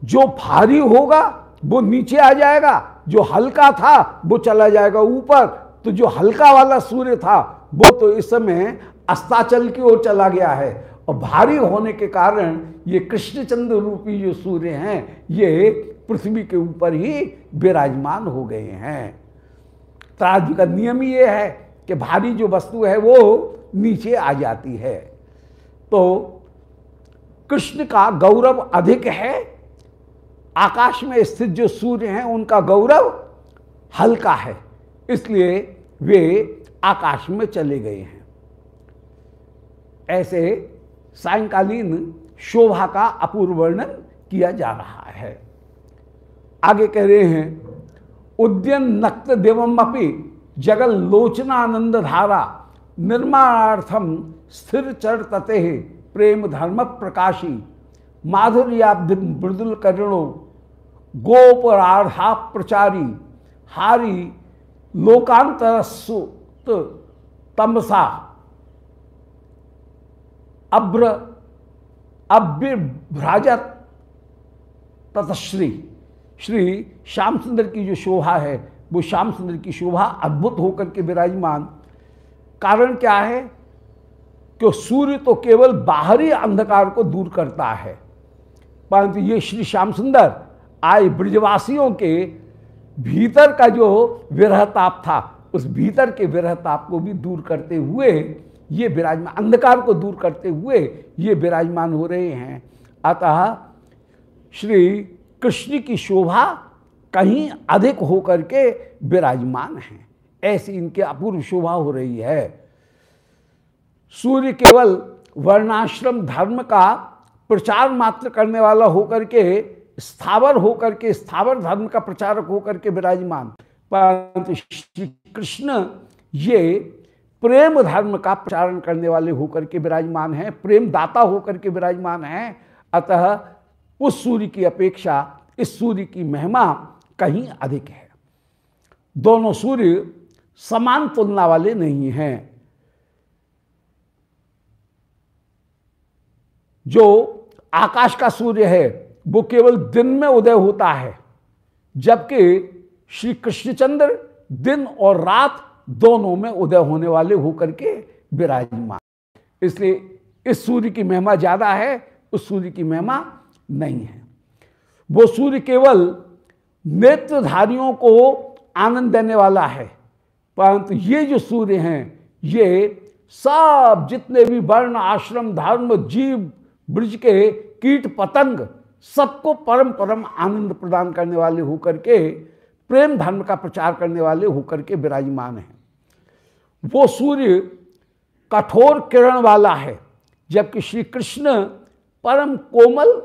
जो भारी होगा, वो नीचे आ जाएगा, जो हल्का था, वो चला जाएगा ऊपर। तो जो हल्का वाला सूर्य था, वो तो इस समय अस्ताचल की ओर चला गया है। और भारी होने के कारण ये कृष्णचंद्र रूपी जो सूर्य हैं, ये पृथ्वी के ऊपर ही विराजमान हो गए हैं। तराजू का नियम ये है कि भारी जो वस्तु है, वो नीचे आ जाती है। तो कृष्ण का गौरव अधिक है आकाश में स्थित जो सूर्य हैं, उनका गौरव हल्का है। इसलिए वे आकाश में चले गए हैं। ऐसे सायकालीन शोभा का अपूर्व वर्णन किया जा रहा है। आगे कह रहे हैं, उद्यन नक्त देवम अपी जगल लोचनानंद धारा निर्माणार्थम स्थिर चर तते प्रेम धर्म प्रकाशी माधुर्याब्धि मृदुल करणो गोपराधा प्रचारी हारी लोकांतरसुत तमसा अभ्र अभ्यभ्राजत ततश्री। श्री श्याम सुंदर की जो शोभा है, वो श्याम सुंदर की शोभा अद्भुत होकर के विराजमान। कारण क्या है कि सूर्य तो केवल बाहरी अंधकार को दूर करता है, परंतु ये श्री श्याम सुंदर आए ब्रजवासियों के भीतर का जो विरहताप था, उस भीतर के विरहताप को भी दूर करते हुए, ये विराजमान, अंधकार को दूर करते हुए ये विराजमान हो रहे हैं। अतः श्री कृष्ण की शोभा कहीं अधिक होकर के विराजमान हैं। ऐसी इनके अपूर्व शोभा हो रही है। सूर्य केवल वर्णाश्रम धर्म का प्रचार मात्र करने वाला होकर के स्थावर होकर के, स्थावर धर्म का प्रचारक होकर के विराजमान। परंतु श्री कृष्ण ये प्रेम धर्म का प्रचारण करने वाले होकर के विराजमान हैं, प्रेम दाता होकर के विराजमान हैं। अतः उस सूर्य की अपेक्षा, इस सूर्य की महिमा कहीं अधिक है। दोनों सूर्य समान तुलना वाले नहीं हैं। जो आकाश का सूर्य है वो केवल दिन में उदय होता है, जबकि श्री कृष्णचंद्र दिन और रात दोनों में उदय होने वाले होकर के विराजमान इसलिए इस सूर्य की महिमा ज़्यादा है, उस सूर्य की महिमा नहीं है। वो सूर्य केवल नेत्रधारियों को आनंद देने वाला है, परंतु ये जो सूर्य हैं, ये सब जितने भी वर्ण, आश्रम, धर्म, जीव, ब्रज के कीट पतंग सबको परम परम आनंद प्रदान करने वाले होकर के, प्रेम धर्म का प्रचार करने वाले होकर के विराजमान हैं। वो सूर्य कठोर किरण वाला है, जबकि श्री कृष्ण परम कोमल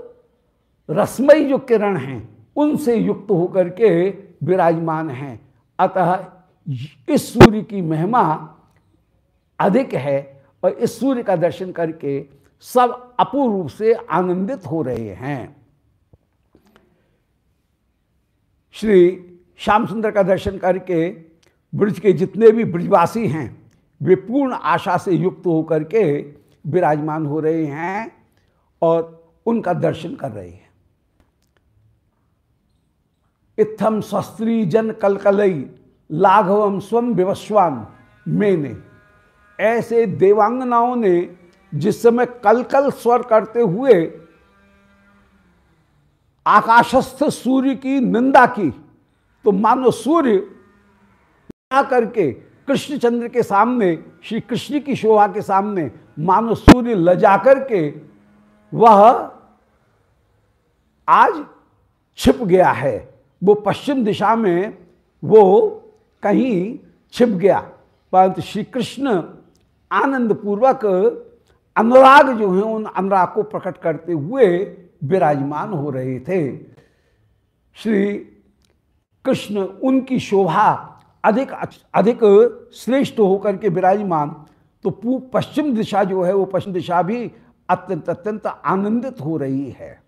रसमयी जो किरण हैं, उनसे युक्त होकर के विराजमान हैं। अतः इस सूर्य की महिमा अधिक है और इस सूर्य का दर्शन करके सब अपूर्व से आनंदित हो रहे हैं। श्री श्याम सुंदर का दर्शन करके ब्रज के जितने भी ब्रजवासी हैं, वे पूर्ण आशा से युक्त होकर के विराजमान हो रहे हैं और उनका दर्शन कर रहे हैं। इत्थम शस्त्री जन कलकलई, लाघवम स्वम विवस्वान मैंने। ऐसे देवांगनाओं ने जिस समय कल कल स्वर करते हुए आकाशस्थ सूर्य की निंदा की। तो मानो सूर्य करके कृष्णचंद्र के सामने, श्री कृष्ण की शोभा के सामने मानो सूर्य लजा करके वह आज छिप गया है। वो पश्चिम दिशा में वो कहीं छिप गया। परंतु श्री कृष्ण आनंद पूर्वक अनुराग जो है उन अनुराग को प्रकट करते हुए विराजमान हो रहे थे। श्री कृष्ण उनकी शोभा अधिक अधिक श्रेष्ठ होकर के विराजमान। तो पूर्व पश्चिम दिशा जो है, वो पश्चिम दिशा भी अत्यंत अत्यंत आनंदित हो रही है।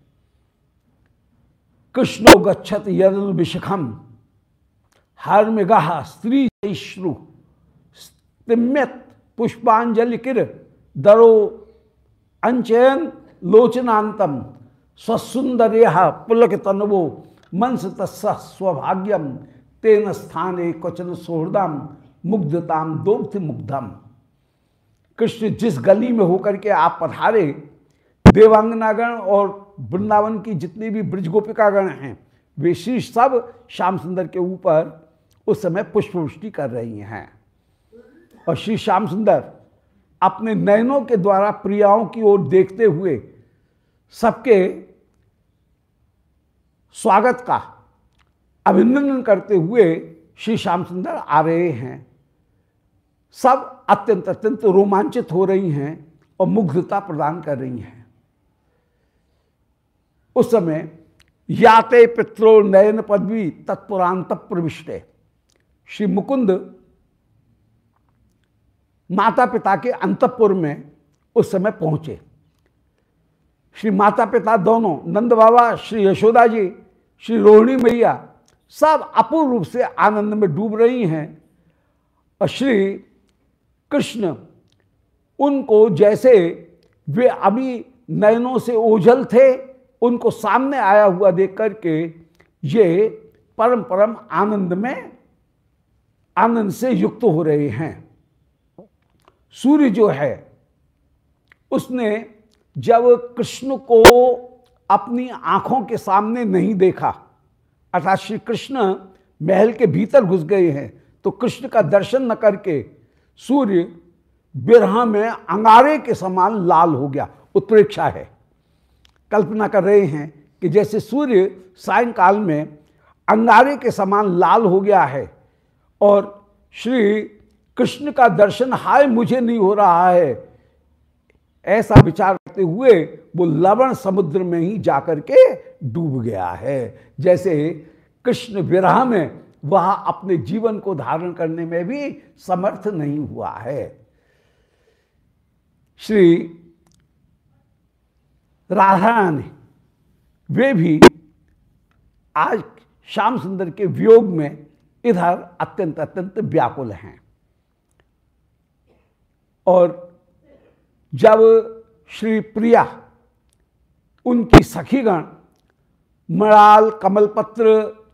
कृष्णो गच्छत यदन विशिखम हर मृगा स्त्री श्रु पुष्पांजलि किर दरो अंचयन लोचनातम स्वसुंदर पुलक तनवो मंस तस्वभाग्यम तेन स्थाने क्वचन सोहृदम मुग्धताम दोग्ध मुग्धम कृष्ण जिस गली में होकर के आप पधारे, देवांगनागण और वृंदावन की जितनी भी ब्रज गोपिकागण हैं, वे शीर्ष सब श्याम सुंदर के ऊपर उस समय पुष्पवृष्टि कर रही हैं। और श्री श्याम सुंदर अपने नयनों के द्वारा प्रियाओं की ओर देखते हुए सबके स्वागत का अभिनंदन करते हुए श्री श्याम सुंदर आ रहे हैं। सब अत्यंत अत्यंत रोमांचित हो रही हैं और मुग्धता प्रदान कर रही हैं। उस समय याते पित्रो नयन पदवी तत्पुरांत प्रविष्ट श्री मुकुंद माता पिता के अंतपुर में उस समय पहुँचे। श्री माता पिता दोनों, नंद बाबा, श्री यशोदा जी, श्री रोहिणी मैया, सब अपूर्ण रूप से आनंद में डूब रही हैं। और श्री कृष्ण, उनको जैसे वे अभी नयनों से ओझल थे, उनको सामने आया हुआ देख करके ये परम परम आनंद में, आनंद से युक्त हो रहे हैं। सूर्य जो है, उसने जब कृष्ण को अपनी आँखों के सामने नहीं देखा, अर्थात श्री कृष्ण महल के भीतर घुस गए हैं तो कृष्ण का दर्शन न करके सूर्य बिरहा में अंगारे के समान लाल हो गया, उत्प्रेक्षा है। कल्पना कर रहे हैं कि जैसे सूर्य सायंकाल में अंगारे के समान लाल हो गया है और श्री कृष्ण का दर्शन हाय मुझे नहीं हो रहा है ऐसा विचार करते हुए वो लवण समुद्र में ही जाकर के डूब गया है। जैसे कृष्ण विरह में वह अपने जीवन को धारण करने में भी समर्थ नहीं हुआ है। श्री राधा ने वे भी आज श्याम सुंदर के वियोग में इधर अत्यंत अत्यंत व्याकुल हैं। और जब श्री प्रिया, उनकी सखीगण मराल कमलपत्र,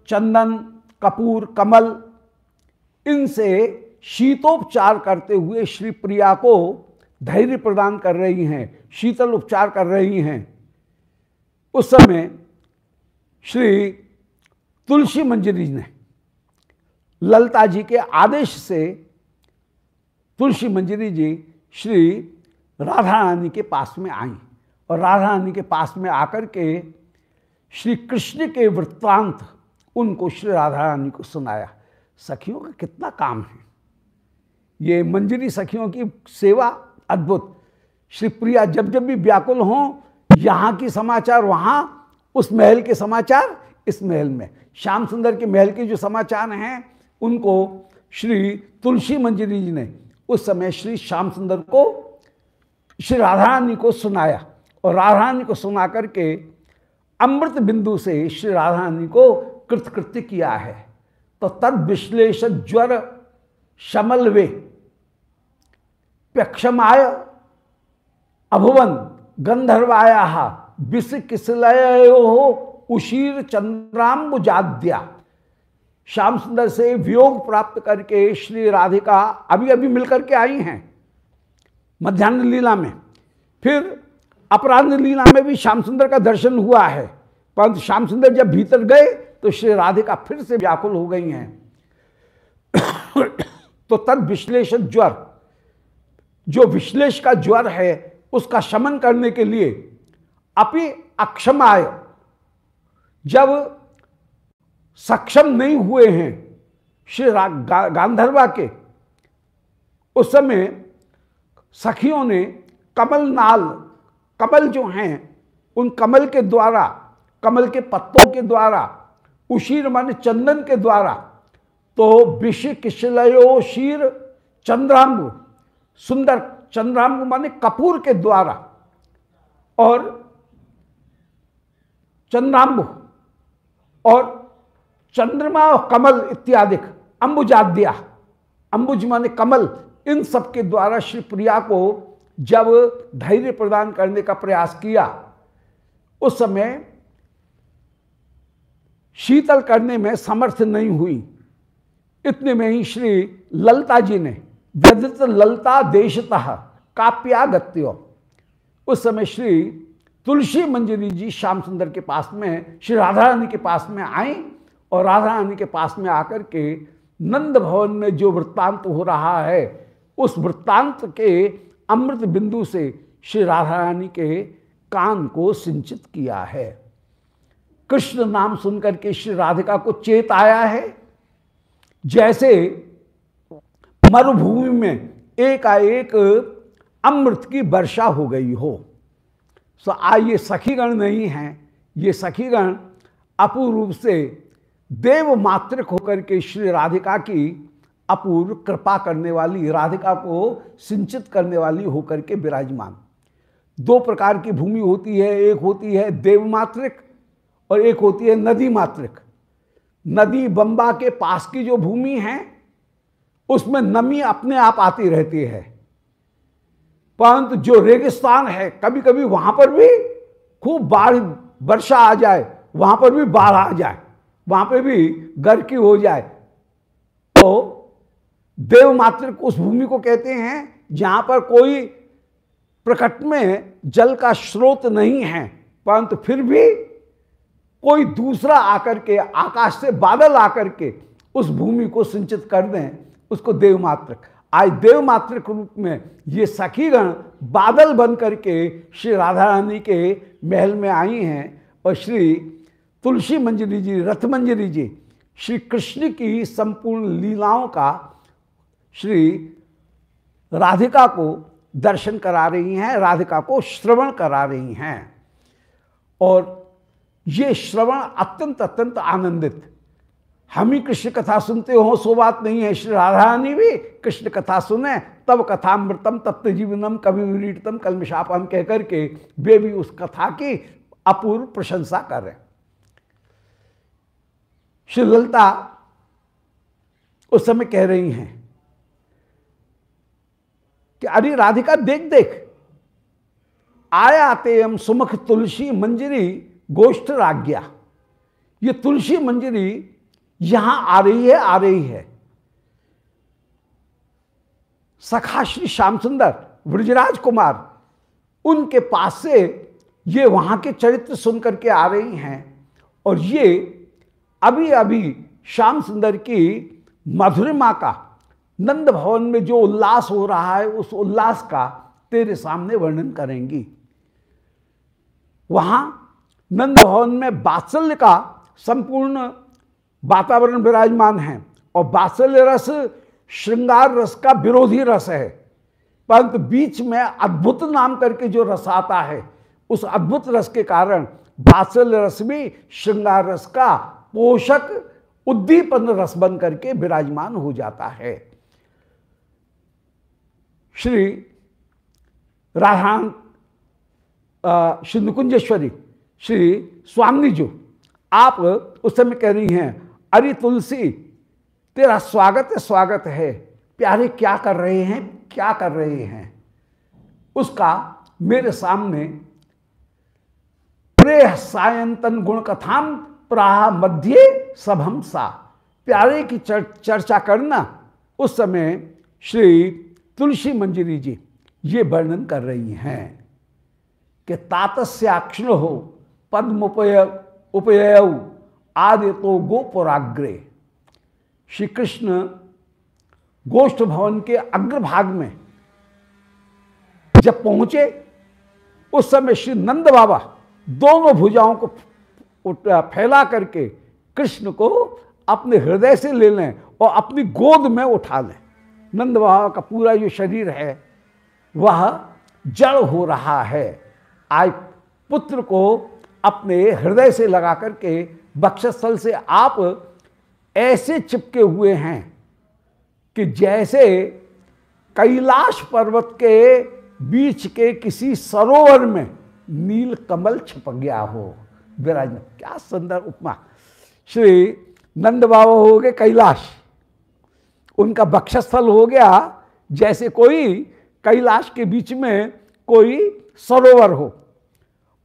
चंदन, कपूर, कमल, इनसे शीतोपचार करते हुए श्री प्रिया को धैर्य प्रदान कर रही हैं, शीतल उपचार कर रही हैं, उस समय श्री तुलसी मंजरी ने ललता जी के आदेश से तुलसी मंजरी जी श्री राधा रानी के पास में आई और राधा रानी के पास में आकर के श्री कृष्ण के वृत्तांत उनको श्री राधा रानी को सुनाया। सखियों का कितना काम है। ये मंजरी सखियों की सेवा अद्भुत। श्री प्रिया जब जब भी व्याकुल हों, यहाँ की समाचार, वहाँ उस महल के समाचार, इस महल में। श्याम सुंदर के महल के जो समाचार हैं, उनको श्री तुलसी मंजरी जी ने उस समय श्री श्याम सुंदर को श्री राधारानी को सुनाया और राधा रानी को सुना करके अमृत बिंदु से श्री राधारानी को कृतकृत्य किया है। तो तद विश्लेष ज्वर शमल वे प्यक्षमाय अभुवन गंधर्वाया विष किसलयो उशीर चंद्राम्बुजाद्या। श्याम सुंदर से वियोग प्राप्त करके श्री राधिका अभी अभी मिलकर के आई हैं। मध्यान्ह लीला में। फिर अपराध लीला में भी श्याम सुंदर का दर्शन हुआ है। परंतु श्याम सुंदर जब भीतर गए तो श्री राधिका फिर से व्याकुल हो गई हैं। तो तद विश्लेषण ज्वर, जो विश्लेष का ज्वर है, उसका शमन करने के लिए अपि अक्षम आय। जब सक्षम नहीं हुए हैं श्री गांधर्वा के, उस समय सखियों ने कमल नाल, कमल जो हैं, उन कमल के द्वारा, कमल के पत्तों के द्वारा, उशीर माने चंदन के द्वारा तो विष किशलयो शीर चंद्रांगु, सुंदर चंद्रांगु माने कपूर के द्वारा, और चंद्रांबु और चंद्रमा और कमल इत्यादि अंबुजाद्या, अंबुज माने कमल इन सब के द्वारा श्री प्रिया को जब धैर्य प्रदान करने का प्रयास किया, उस समय शीतल करने में समर्थ नहीं हुई। इतने में ही श्री ललता जी ने व्यधित ललता देशतः काप्यागत्यो। उस समय श्री तुलसी मंजरी जी श्याम सुंदर के पास में, श्री राधा रानी के पास में आई और राधा रानी के पास में आकर के नंद भवन में जो वृत्तांत हो रहा है उस वृत्तांत के अमृत बिंदु से श्री राधा रानी के कान को सिंचित किया है। कृष्ण नाम सुनकर के श्री राधिका को चेत आया है। जैसे मरुभूमि में एकाएक अमृत की वर्षा हो गई हो सो आ ये सखीगण नहीं हैं। ये सखीगण अपूर्व से देव मातृक होकर के श्री राधिका की अपूर्व कृपा करने वाली, राधिका को सिंचित करने वाली होकर के विराजमान। दो प्रकार की भूमि होती है, एक होती है देव मातृक और एक होती है नदी मात्रिक नदी बंबा के पास की जो भूमि है, उसमें नमी अपने आप आती रहती है। परंतु जो रेगिस्तान है कभी कभी वहाँ पर भी खूब बाढ़, वर्षा आ जाए, वहाँ पर भी बाढ़ आ जाए, वहाँ पर भी गर्की हो जाए तो देव मात्र उस भूमि को कहते हैं जहाँ पर कोई प्रकट में जल का स्रोत नहीं है, परंतु फिर भी कोई दूसरा आकर के, आकाश से बादल आकर के उस भूमि को सिंचित कर दें, उसको देवमात्रक आज देवमात्रक रूप में ये सखीगण बादल बन करके श्री राधा रानी के महल में आई हैं और श्री तुलसी मंजरी जी, रथ मंजरी जी, श्री कृष्ण की संपूर्ण लीलाओं का श्री राधिका को दर्शन करा रही हैं, राधिका को श्रवण करा रही हैं। और ये श्रवण अत्यंत अत्यंत आनंदित। हम ही कृष्ण कथा सुनते हो, सो बात नहीं है। श्री राधारानी भी कृष्ण कथा सुने, तब कथामृतम तत्व जीवनम कवि विरीटतम कलमिशाप हम कहकर के वे भी उस कथा की अपूर्व प्रशंसा कर रहे श्री ललता उस समय कह रही हैं कि अरे राधिका, देख देख। आयाते हम सुमुख तुलसी मंजरी गोष्ठ राज्ञा ये तुलसी मंजरी यहाँ आ रही है, आ रही है। सखा श्री श्याम सुंदर ब्रजराज कुमार, उनके पास से ये वहाँ के चरित्र सुनकर के आ रही हैं। और ये अभी अभी श्याम सुंदर की मधुरिमा का नंद भवन में जो उल्लास हो रहा है, उस उल्लास का तेरे सामने वर्णन करेंगी। वहाँ नंद भवन में बात्सल्य का संपूर्ण वातावरण विराजमान है और बात्सल्य रस, श्रृंगार रस का विरोधी रस है। परंतु बीच में अद्भुत नाम करके जो रस आता है, उस अद्भुत रस के कारण बात्सल्य रस भी श्रृंगार रस का पोषक, उद्दीपन रस बन करके विराजमान हो जाता है। श्री राधान श्री नुकुंजेश्वरी श्री स्वामी जो आप उस समय कह रही हैं अरे तुलसी तेरा स्वागत है स्वागत है। प्यारे क्या कर रहे हैं? क्या कर रहे हैं? उसका मेरे सामने प्रेह सायंतन गुण कथाम प्राह मध्य सभम सा प्यारे की चर, चर्चा करना। उस समय श्री तुलसी मंजरी जी, ये वर्णन कर रही हैं कि तातस्याक्षण हो, पद्मोपय उपय आदि तो गोपुराग्रे। श्री कृष्ण गोष्ठ भवन के अग्रभाग में जब पहुँचे, उस समय श्री नंद बाबा दोनों भुजाओं को फैला करके कृष्ण को अपने हृदय से ले लें और अपनी गोद में उठा लें। नंद बाबा का पूरा जो शरीर है, वह जड़ हो रहा है। आज पुत्र को अपने हृदय से लगा करके बक्षस्थल से आप ऐसे चिपके हुए हैं कि जैसे कैलाश पर्वत के बीच के किसी सरोवर में नील कमल छिप गया हो। विराज क्या सुंदर उपमा। श्री नंद बाबा हो गए कैलाश। उनका बक्षस्थल हो गया, जैसे कोई कैलाश के बीच में कोई सरोवर हो।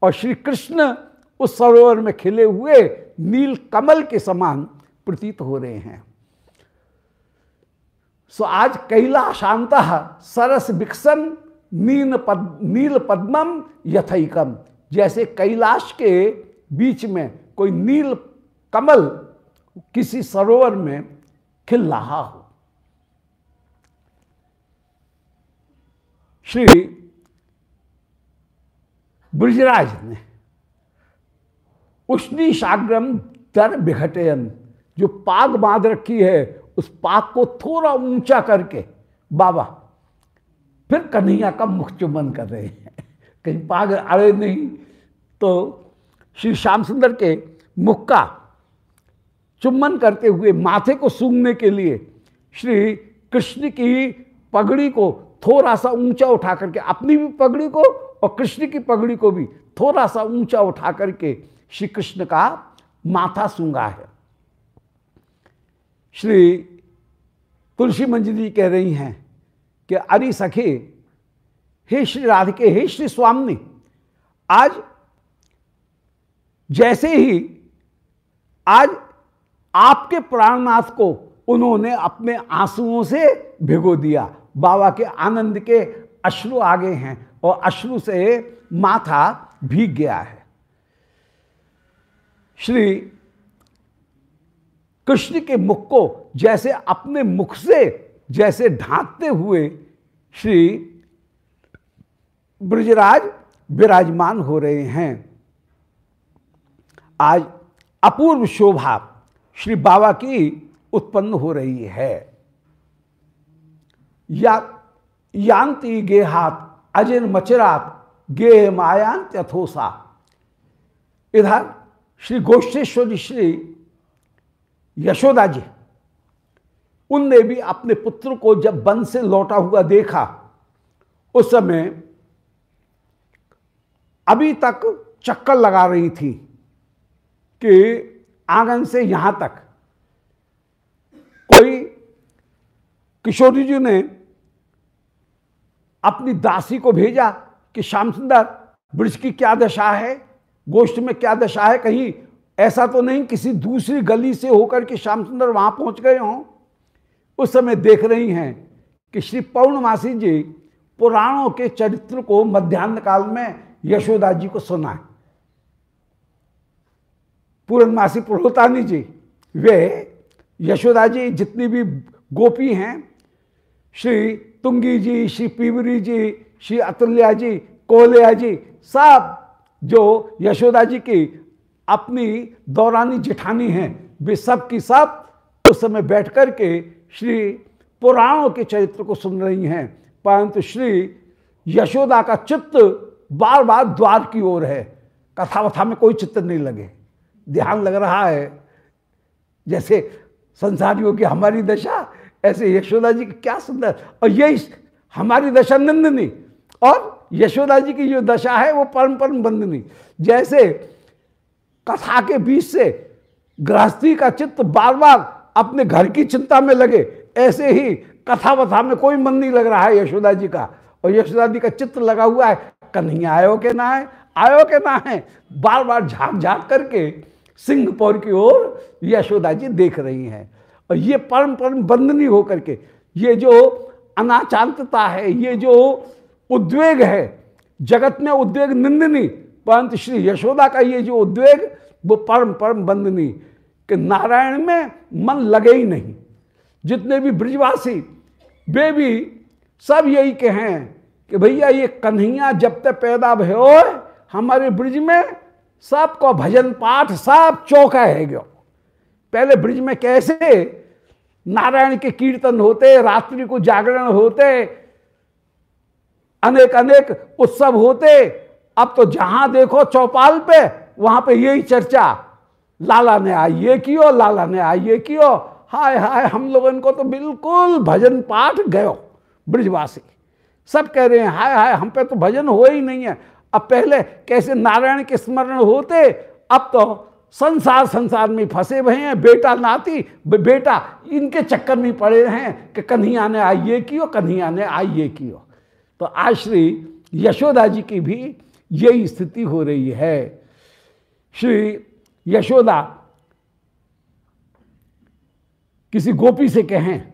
और श्री कृष्ण उस सरोवर में खिले हुए नील कमल के समान प्रतीत हो रहे हैं। सो आज कैलाशांत सरस विकसन नील पद, नील पद्मम यथकम। जैसे कैलाश के बीच में कोई नील कमल किसी सरोवर में खिल रहा हो। श्री ब्रजराज ने उष्णी साग्रम दर विघटयन जो पाग बाँध रखी है उस पाग को थोड़ा ऊँचा करके बाबा फिर कन्हैया का मुख चुम्बन कर रहे हैं कहीं पाग अड़े नहीं तो श्री श्याम सुंदर के मुख का चुम्बन करते हुए माथे को सूंघने के लिए श्री कृष्ण की पगड़ी को थोड़ा सा ऊँचा उठा करके अपनी भी पगड़ी को और कृष्ण की पगड़ी को भी थोड़ा सा ऊँचा उठा करके श्री कृष्ण का माथा सूँगा है। श्री तुलसी मंजरी कह रही हैं कि, अरे सखे, हे श्री राधिके, हे श्री स्वामी, आज जैसे ही, आज आपके प्राणनाथ को उन्होंने अपने आंसुओं से भिगो दिया बाबा के आनंद के अश्रु आगे हैं और अश्रु से माथा भीग गया है। श्री कृष्ण के मुख को जैसे अपने मुख से जैसे ढांकते हुए श्री ब्रजराज विराजमान हो रहे हैं। आज अपूर्व शोभा श्री बाबा की उत्पन्न हो रही है। या, यांति गेहात, अजिन मचरात गेह मायांत यथोसा। इधर, श्री गोष्ठेश्वरी श्री यशोदा जी उनने भी अपने पुत्र को जब वन से लौटा हुआ देखा, उस समय अभी तक चक्कर लगा रही थी कि आँगन से यहाँ तक कोई किशोरी जी ने अपनी दासी को भेजा कि, श्याम सुंदर, ब्रज की क्या दशा है? गोष्ठ में क्या दशा है? कहीं ऐसा तो नहीं किसी दूसरी गली से होकर के श्याम सुंदर वहाँ पहुँच गए हों? उस समय देख रही हैं कि श्री पौर्णमासी जी पुराणों के चरित्र को मध्यान्ह काल में यशोदा जी को सुना है पूर्णमासी पुरोतानी जी, वे यशोदा जी जितनी भी गोपी हैं, श्री तुंगी जी श्री पीवरी जी श्री अतुल्या जी कोलिया जी सब जो यशोदा जी की अपनी दौरानी जिठानी हैं, वे सब की सब उस समय बैठ कर के श्री पुराणों के चरित्र को सुन रही हैं। परंतु श्री यशोदा का चित्त बार बार द्वार की ओर है। कथा वथा में कोई चित्त नहीं लगे। ध्यान लग रहा है। जैसे संसारियों की हमारी दशा ऐसे यशोदा जी की क्या सुंदर। और यही हमारी दशा नंदनी। और यशोदा जी की जो दशा है, वो परम परम बंदनी जैसे कथा के बीच से गृहस्थी का चित्त बार बार अपने घर की चिंता में लगे, ऐसे ही कथा वथा में कोई मन नहीं लग रहा है यशोदा जी का। और यशोदा जी का चित्त लगा हुआ है, कन्हैया आयो के ना है, आयो के ना है। बार बार झाक झाक करके सिंहपुर की ओर यशोदा जी देख रही हैं। और ये परम परम बंदनी होकर के, ये जो अनाचांतता है, ये जो उद्वेग है, जगत में उद्वेग निंदनी परंतु श्री यशोदा का ये जो उद्वेग, वो परम परम बंदनी कि नारायण में मन लगे ही नहीं। जितने भी ब्रिजवासी, वे भी सब यही कहें कि भैया ये कन्हैया जब तक पैदा भयो, हमारे ब्रिज में सबको भजन पाठ सब चौका है गयो। पहले ब्रिज में कैसे नारायण के कीर्तन होते, रात्रि को जागरण होते अनेक अनेक उत्सव होते। अब तो जहाँ देखो चौपाल पे, वहाँ पे यही चर्चा। लाला ने आई, ये कियो, लाला ने आई, ये कियो। हाय हाय, हम लोगों को तो बिल्कुल भजन पाठ गयो, ब्रिजवासी। सब कह रहे हैं, हाय हाय, हम पे तो भजन हो ही नहीं है। अब पहले कैसे नारायण के स्मरण होते, अब तो संसार संसार में फंसे हुए हैं, बेटा नाती बेटा, इनके चक्कर में पड़े हैं कि कन्हैया ने आइए की कियो, कन्हैया ने आई की कियो। तो आज श्री यशोदा जी की भी यही स्थिति हो रही है। श्री यशोदा किसी गोपी से कहें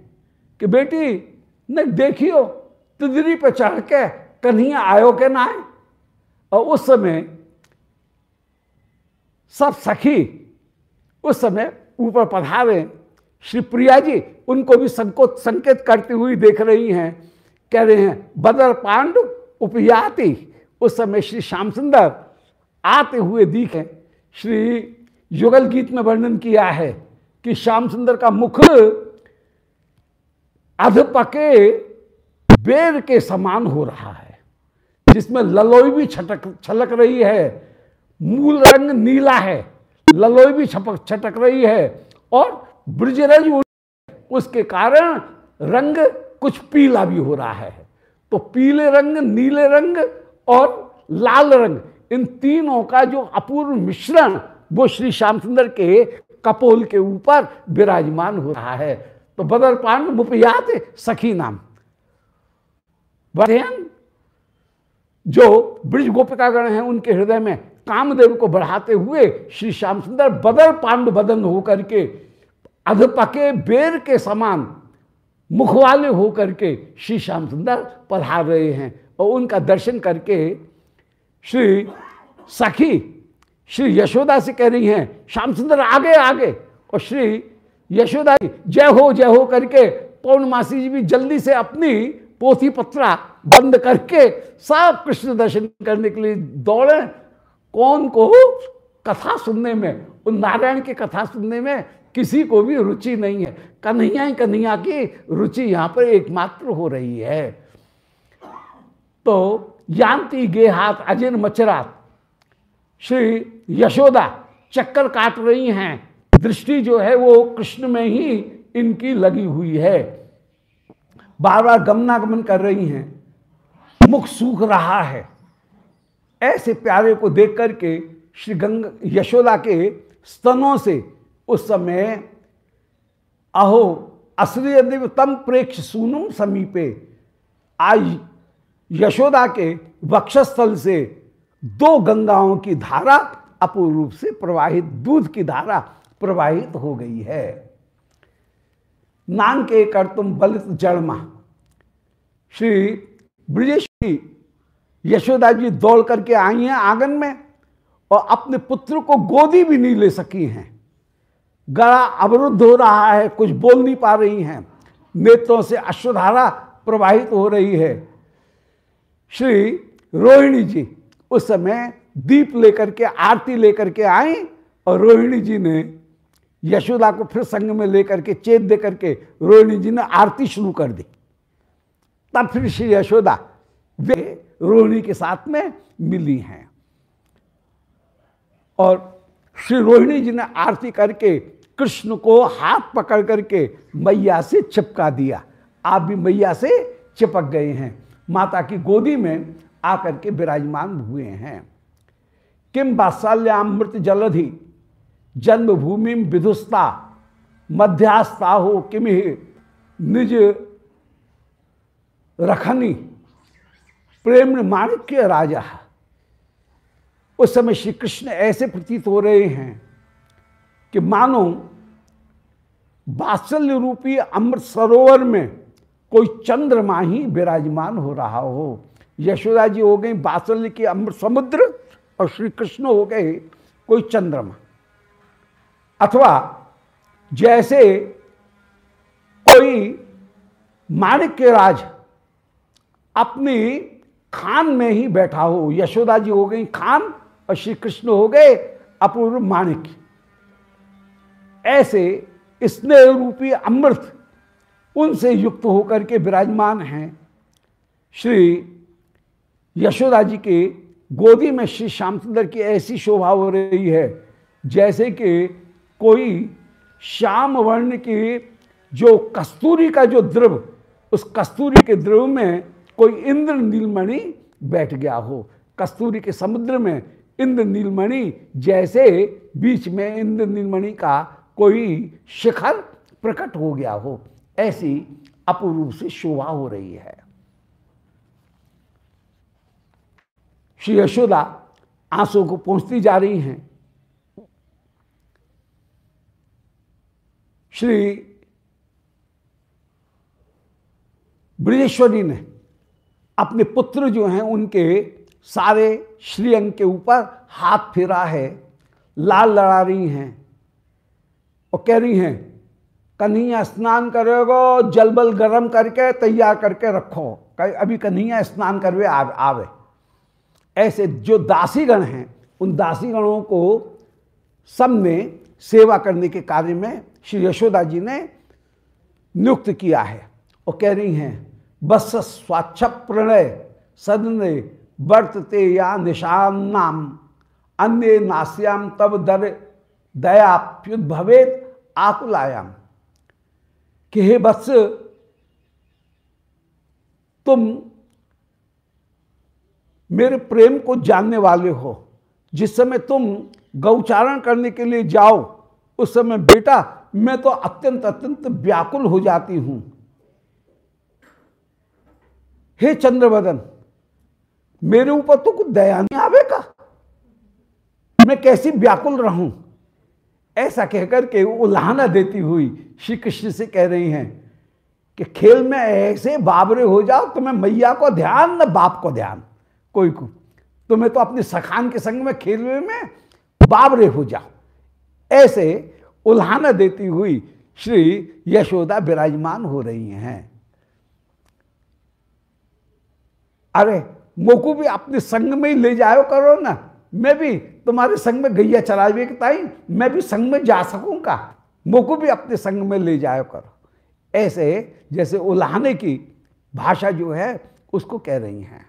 कि बेटी, न देखियो तिदरी पर चढ़ के कन्हैया आयो के ना आए? और उस समय सब सखी उस समय ऊपर पधारे। श्री प्रिया जी उनको भी संकोच, संकेत करती हुई देख रही हैं। कह रहे हैं, बदर पांडु उपयाति। उस समय श्री श्याम सुंदर आते हुए दिखे। श्री युगल गीत में वर्णन किया है कि श्याम सुंदर का मुख अधपके बेर के समान हो रहा है, जिसमें ललोई भी छटक, छलक रही है। मूल रंग नीला है, ललोई भी छपक छटक रही है और ब्रजरज उसके कारण रंग कुछ पीला भी हो रहा है। तो पीले रंग, नीले रंग और लाल रंग, इन तीनों का जो अपूर्व मिश्रण वो श्री श्याम सुंदर के कपोल के ऊपर विराजमान हो रहा है। तो बदर पांड मुपयात सखी नाम। बधेन जो ब्रिज गोपिकागण हैं, उनके हृदय में कामदेव को बढ़ाते हुए श्री श्याम सुंदर बदर पांड बदन होकर के, अधपके बेर के समान मुखवाले होकर के श्री श्याम सुंदर पधार रहे हैं और उनका दर्शन करके श्री सखी, श्री यशोदा से कह रही हैं, श्याम सुंदर, आगे आगे। और श्री यशोदा, जय हो जय हो, करके पौर्णमासी जी भी जल्दी से अपनी पोथी पत्रा बंद करके सब कृष्ण दर्शन करने के लिए दौड़े कौन को कथा सुनने में। उन नारायण की कथा सुनने में किसी को भी रुचि नहीं है। कन्हैया ही कन्हैया की रुचि यहाँ पर एकमात्र हो रही है। तो यान्ति गे हाथ अजिन मचरात श्री यशोदा चक्कर काट रही हैं। दृष्टि जो है वो कृष्ण में ही इनकी लगी हुई है। बार बार गमनागमन कर रही हैं। मुख सूख रहा है। ऐसे प्यारे को देख करके श्री गंग यशोदा के स्तनों से उस समय, अहो असली तम प्रेक्ष सुनुम समीपे। आज यशोदा के वक्षस्थल से दो गंगाओं की धारा अपूर्व रूप से प्रवाहित, दूध की धारा प्रवाहित हो गई है। नान के कर तुम बलित जड़मा श्री ब्रजेश्वरी यशोदा जी दौड़ करके आई हैं आँगन में और अपने पुत्र को गोदी भी नहीं ले सकी हैं। गला अवरुद्ध हो रहा है, कुछ बोल नहीं पा रही हैं। नेत्रों से अश्वधारा प्रवाहित हो रही है। श्री रोहिणी जी उस समय दीप लेकर के, आरती लेकर के आई और रोहिणी जी ने यशोदा को फिर संग में लेकर के चेत दे करके रोहिणी जी ने आरती शुरू कर दी। तब फिर श्री यशोदा वे रोहिणी के साथ में मिली हैं। और श्री रोहिणी जी ने आरती करके कृष्ण को हाथ पकड़ करके मैया से चिपका दिया। आप भी मैया से चिपक गए हैं। माता की गोदी में आकर के विराजमान हुए हैं। किम बात्सल्यामृत जलधि, जन्मभूमि विधुस्ता, मध्यास्ता हो किम निज रखनी प्रेम माणिक्य राजा। उस समय श्री कृष्ण ऐसे प्रतीत हो रहे हैं कि मानो बात्सल्य रूपी अमृत सरोवर में कोई चंद्रमा ही विराजमान हो रहा हो। यशोदा जी हो गई, बात्सल्य के अमृत समुद्र और श्री कृष्ण हो गए, कोई चंद्रमा। अथवा जैसे कोई माणिक के राज अपनी खान में ही बैठा हो, यशोदा जी हो गई खान और श्री कृष्ण हो गए अपूर्व माणिक ऐसे स्नेह रूपी अमृत उनसे युक्त होकर के विराजमान हैं श्री यशोदा जी के गोदी में श्री श्याम सुंदर की ऐसी शोभा हो रही है, जैसे कि कोई श्याम वर्ण की जो कस्तूरी का जो द्रव, उस कस्तूरी के द्रव में कोई इंद्र नीलमणि बैठ गया हो। कस्तूरी के समुद्र में इंद्र नीलमणि, जैसे बीच में इंद्र नीलमणि का कोई शिखर प्रकट हो गया हो, ऐसी अपूर्व से शोभा हो रही है। श्री यशोदा आँसू को पहुँचती जा रही हैं। श्री ब्रजेश्वरी ने अपने पुत्र जो हैं, उनके सारे श्रीअंग के ऊपर हाथ फेरा है, लाल लड़ा रही हैं और कह रही हैं, कन्हैया, स्नान करेगो जल बल गर्म करके तैयार करके रखो। अभी कन्हैया, स्नान करवे आवे। ऐसे जो दासीगण हैं, उन दासीगणों को सबने सेवा करने के कार्य में श्री यशोदा जी ने नियुक्त किया है और कह रही हैं बस स्वाच्छ प्रणय सदन वर्तते या निशान नाम अन्य नास्याम तब दर दयाप्युद्भवेद आकुलायाम। कि हे बस, तुम मेरे प्रेम को जानने वाले हो। जिस समय तुम गौचारण करने के लिए जाओ, उस समय बेटा, मैं तो अत्यंत अत्यंत व्याकुल हो जाती हूँ। हे चंद्रवदन मेरे ऊपर तो कुछ दया नहीं आवेगा। मैं कैसी व्याकुल रहूँ? ऐसा कहकर के उल्हाना देती हुई श्री कृष्ण से कह रही हैं कि खेल में ऐसे बाबरे हो जाओ, तुम्हें मैया को ध्यान, न बाप को ध्यान। कोई को, तुम्हें तो अपने सखान के संग में खेल में बाबरे हो जाओ ऐसे उल्हाना देती हुई श्री यशोदा विराजमान हो रही हैं। अरे, मोकू भी अपने संग में ही ले जाओ करो ना। मैं भी तुम्हारे संग में गैया चरावे के ताई, मैं भी संग में जा सकूँगा। मोकू भी अपने संग में ले जाओ करो। ऐसे जैसे उल्हाने की भाषा जो है, उसको कह रही हैं।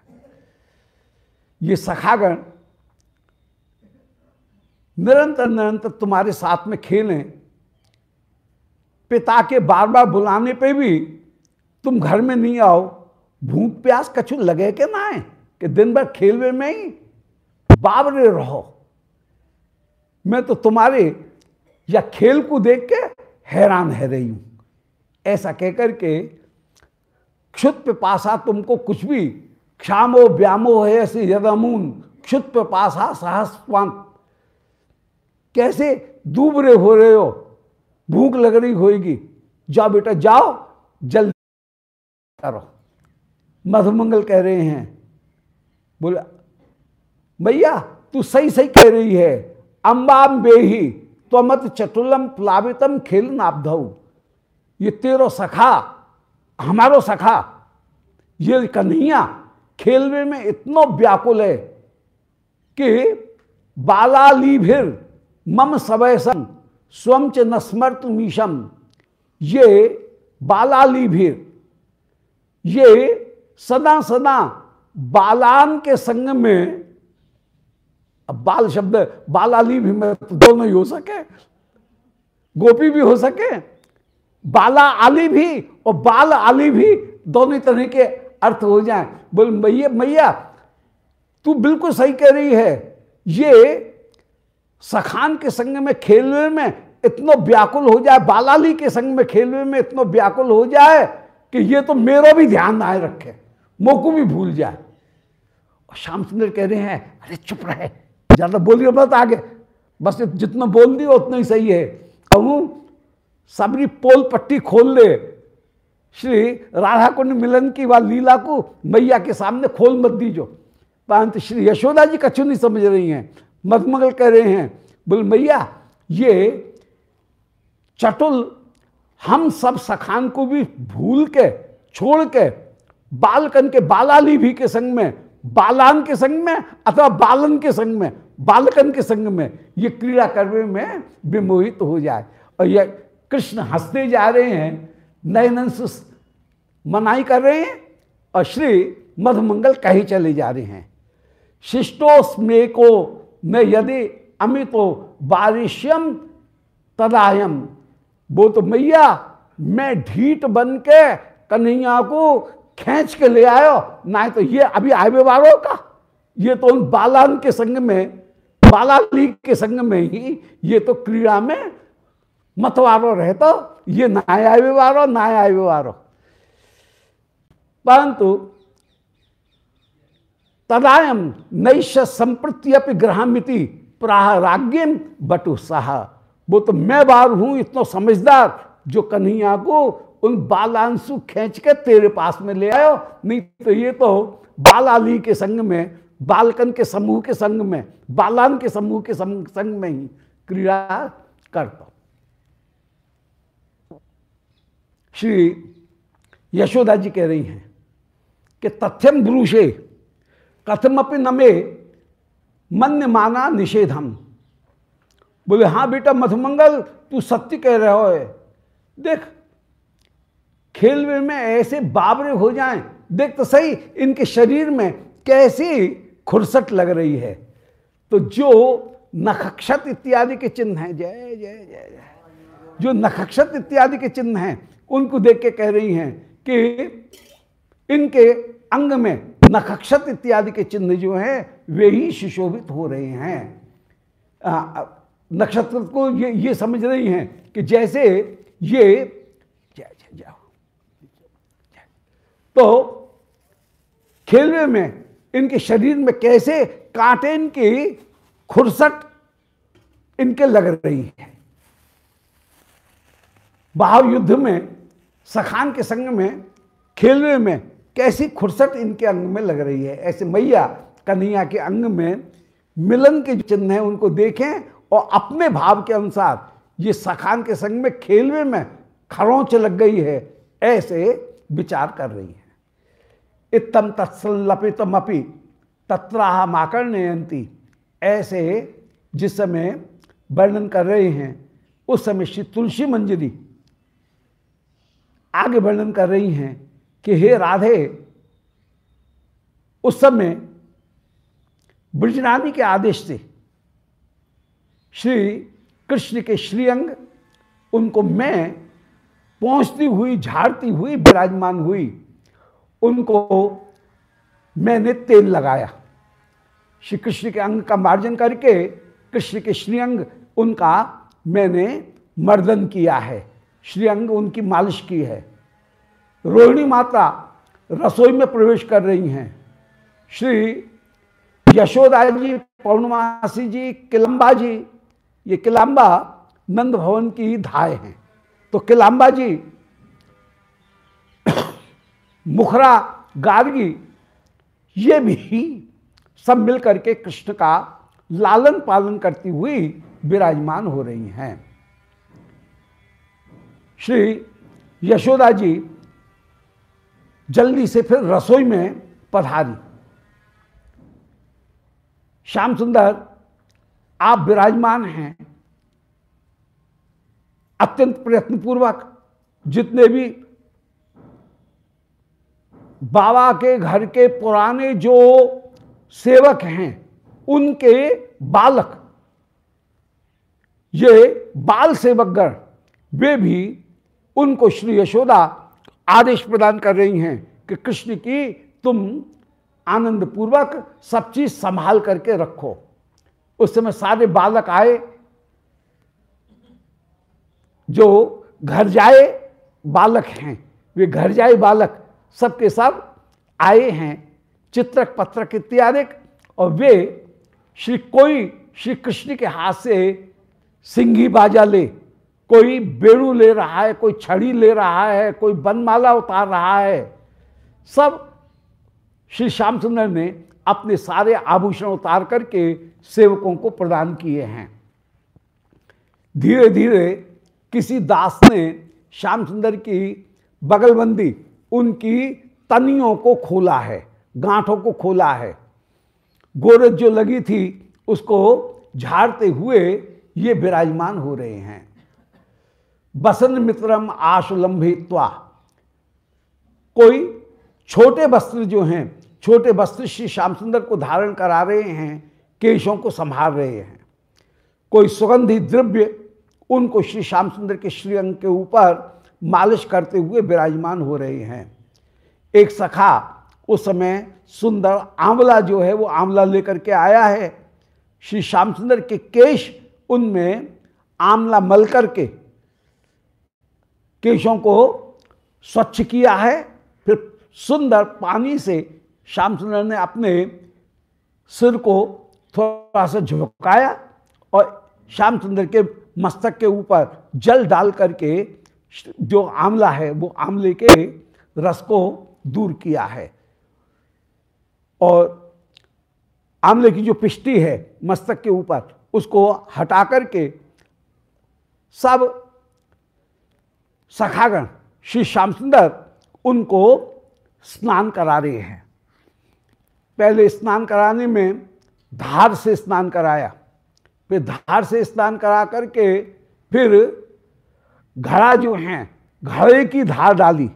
ये सखागण निरंतर निरंतर तुम्हारे साथ में खेलें। पिता के बार बार बुलाने पे भी तुम घर में नहीं आओ। भूख प्यास कछु लगे के ना है, कि दिन भर खेलवे में ही बाबरे रहो। मैं तो तुम्हारे या खेल को देख के हैरान है रही हूँ। ऐसा कहकर के क्षुत पासा तुमको कुछ भी क्षामो व्यामो है ऐसे यदमून। क्षुत पासा सहस्वान। कैसे दूबरे हो रहे हो? भूख लग रही होगी जाओ बेटा, जाओ, जल्दी करो मधुमंगल कह रहे हैं। बोला, भैया, तू सही सही कह रही है। अम्बाम बेही त्वमत चतुलम प्लावितम खेल नाबधऊ ये तेरो सखा, हमारो सखा, ये कन्हैया, खेलवे में इतना व्याकुल है कि बालालीभिर, मम सवयसम स्वम च नस्मर्त मीशम ये बालालीभिर, ये सदा सदा बालान के संग में, अब बाल शब्द, बालाली भी में दोनों ही हो सके, गोपी भी हो सके बाला आली भी और बाल आली भी दोनों तरह के अर्थ हो जाए। बोल मैया मैया तू बिल्कुल सही कह रही है। ये सखान के संग में खेलने में इतना व्याकुल हो जाए, बालाली के संग में खेलने में इतना व्याकुल हो जाए कि ये तो मेरा भी ध्यान आए रखे। मोकू भी भूल जाए। और श्याम सुंदर कह रहे हैं, अरे चुप रहे, ज़्यादा बोलिए मत आगे। बस जितना बोल दिया, उतना ही सही है। कहूँ, सबरी पोल पट्टी खोल ले। श्री राधा कुंड मिलन की वह लीला को मैया के सामने खोल मत दीजो। परंतु श्री यशोदा जी कछु नहीं समझ रही हैं। मदमगल कह रहे हैं, बोल मैया, ये चटुल हम सब सखान को भी भूल के, छोड़ के बालकन के बालाली भी के संग में, बालान के संग में अथवा बालन के संग में, बालकन के संग में ये क्रीड़ा करने में विमोहित हो जाए। और ये कृष्ण हँसते जा रहे हैं, नयनन मनाई कर रहे हैं और श्री मधुमंगल कहीं चले जा रहे हैं। शिष्टोस्मे को न यदि अमितो बारिश्यम तदायम। वो तो मैया, मैं ढीट बन के कन्हैया को खींच के ले आयो, ना तो ये अभी आए वालों का। ये तो उन बालान के संग में बाला लीग के संग में ही ये तो क्रीड़ा में मतवारो रहता, ये ना आए वारो ना आए वारो परंतु तदायम नैश संप्रत्यपि ग्रहमिति प्राहराग्यम बटु साह। वो तो मैं बार हूँ, इतना समझदार, जो कन्हैया को उन बालांशु खींच के तेरे पास में ले आयो। नहीं तो ये तो बालाली के संग में बालकन के समूह के संग में बालान के समूह के संग, में ही क्रीड़ा करता श्री यशोदा जी कह रही हैं कि तथ्यम ब्रूषे कथमपि नमे मन माना निषेधम। बोले हाँ बेटा मधुमंगल तू सत्य कह रहे हो। देख खेल में ऐसे बाबरे हो जाएँ। देख तो सही, इनके शरीर में कैसी खुरसट लग रही है। तो जो नखक्षत इत्यादि के चिन्ह हैं, जय जय जय जय। जो नखक्षत इत्यादि के चिन्ह हैं, उनको देख के कह रही हैं कि इनके अंग में नखक्षत इत्यादि के चिन्ह जो हैं, वे ही सुशोभित हो रहे हैं। नक्षत्र को ये ये समझ रही हैं कि जैसे ये तो खेलवे में, इनके शरीर में कैसे कांटे की खुरसट इनके लग रही है। बाहर युद्ध में, सखान के संग में खेलवे में कैसी खुरसट इनके अंग में लग रही है। ऐसे मैया कन्हैया के अंग में मिलन के चिन्ह हैं, उनको देखें और अपने भाव के अनुसार ये सखान के संग में खेलवे में खरोंच लग गई है। ऐसे विचार कर रही है। इतम तत्सलपितमपि तत्राह माकर्णयंती ऐसे जिस समय वर्णन कर रहे हैं, उस समय श्री तुलसी मंजरी आगे वर्णन कर रही हैं कि हे राधे, उस समय ब्रजरानी के आदेश से श्री कृष्ण के श्रीअंग, उनको मैं पहुँचती हुई, झाड़ती हुई, विराजमान हुई। उनको मैंने तेल लगाया। श्री कृष्ण के अंग का मार्जन करके, कृष्ण के श्रीअंग, उनका मैंने मर्दन किया है। श्रीअंग उनकी मालिश की है। रोहिणी माता रसोई में प्रवेश कर रही हैं। श्री यशोदा जी पौर्णमासी जी किलम्बा जी, ये किलाम्बा नंद भवन की धाय हैं। तो किलाम्बा जी मुखरा गार्गी ये भी सब मिल करके कृष्ण का लालन पालन करती हुई विराजमान हो रही हैं। श्री यशोदा जी जल्दी से फिर रसोई में पधारी। श्याम सुंदर, आप विराजमान हैं। अत्यंत प्रयत्नपूर्वक जितने भी बाबा के घर के पुराने जो सेवक हैं, उनके बालक, ये बाल सेवकगण, वे भी उनको श्री यशोदा आदेश प्रदान कर रही हैं कि कृष्ण की तुम आनंद पूर्वक सब चीज़ संभाल करके रखो। उस समय सारे बालक आए, जो घर जाए बालक हैं, वे घर जाए बालक सबके सब आए हैं चित्रक, पत्रक इत्यादि। और वे श्री कोई श्री कृष्ण के हाथ से सिंगी बाजा ले, कोई बेड़ू ले रहा है, कोई छड़ी ले रहा है, कोई बनमाला उतार रहा है। सब श्री श्याम सुंदर ने अपने सारे आभूषण उतार करके सेवकों को प्रदान किए हैं। धीरे धीरे किसी दास ने श्याम सुंदर की बगलबंदी उनकी तनियों को खोला है, गांठों को खोला है। गोरज जो लगी थी, उसको झाड़ते हुए ये विराजमान हो रहे हैं। बसंत मित्रम आशुलंबित्वा कोई छोटे वस्त्र जो हैं, छोटे वस्त्र श्री श्याम सुंदर को धारण करा रहे हैं, केशों को संभाल रहे हैं। कोई सुगंधी द्रव्य उनको श्री श्याम सुंदर के श्रीअंग के ऊपर मालिश करते हुए विराजमान हो रहे हैं। एक सखा उस समय सुंदर आंवला जो है, वो आंवला लेकर के आया है। श्री श्याम सुंदर के केश उनमें आंवला मल करके केशों को स्वच्छ किया है। फिर सुंदर पानी से श्याम सुंदर ने अपने सिर को थोड़ा सा झुकाया और श्याम सुंदर के मस्तक के ऊपर जल डाल करके जो आंवला है, वो आंवले के रस को दूर किया है। और आंवले की जो पिष्टी है मस्तक के ऊपर, उसको हटा करके सब सखागण श्री श्याम सुंदर उनको स्नान करा रहे हैं। पहले स्नान कराने में धार से स्नान कराया, फिर धार से स्नान करा करके फिर घड़ा जो हैं, घड़े की धार डाली।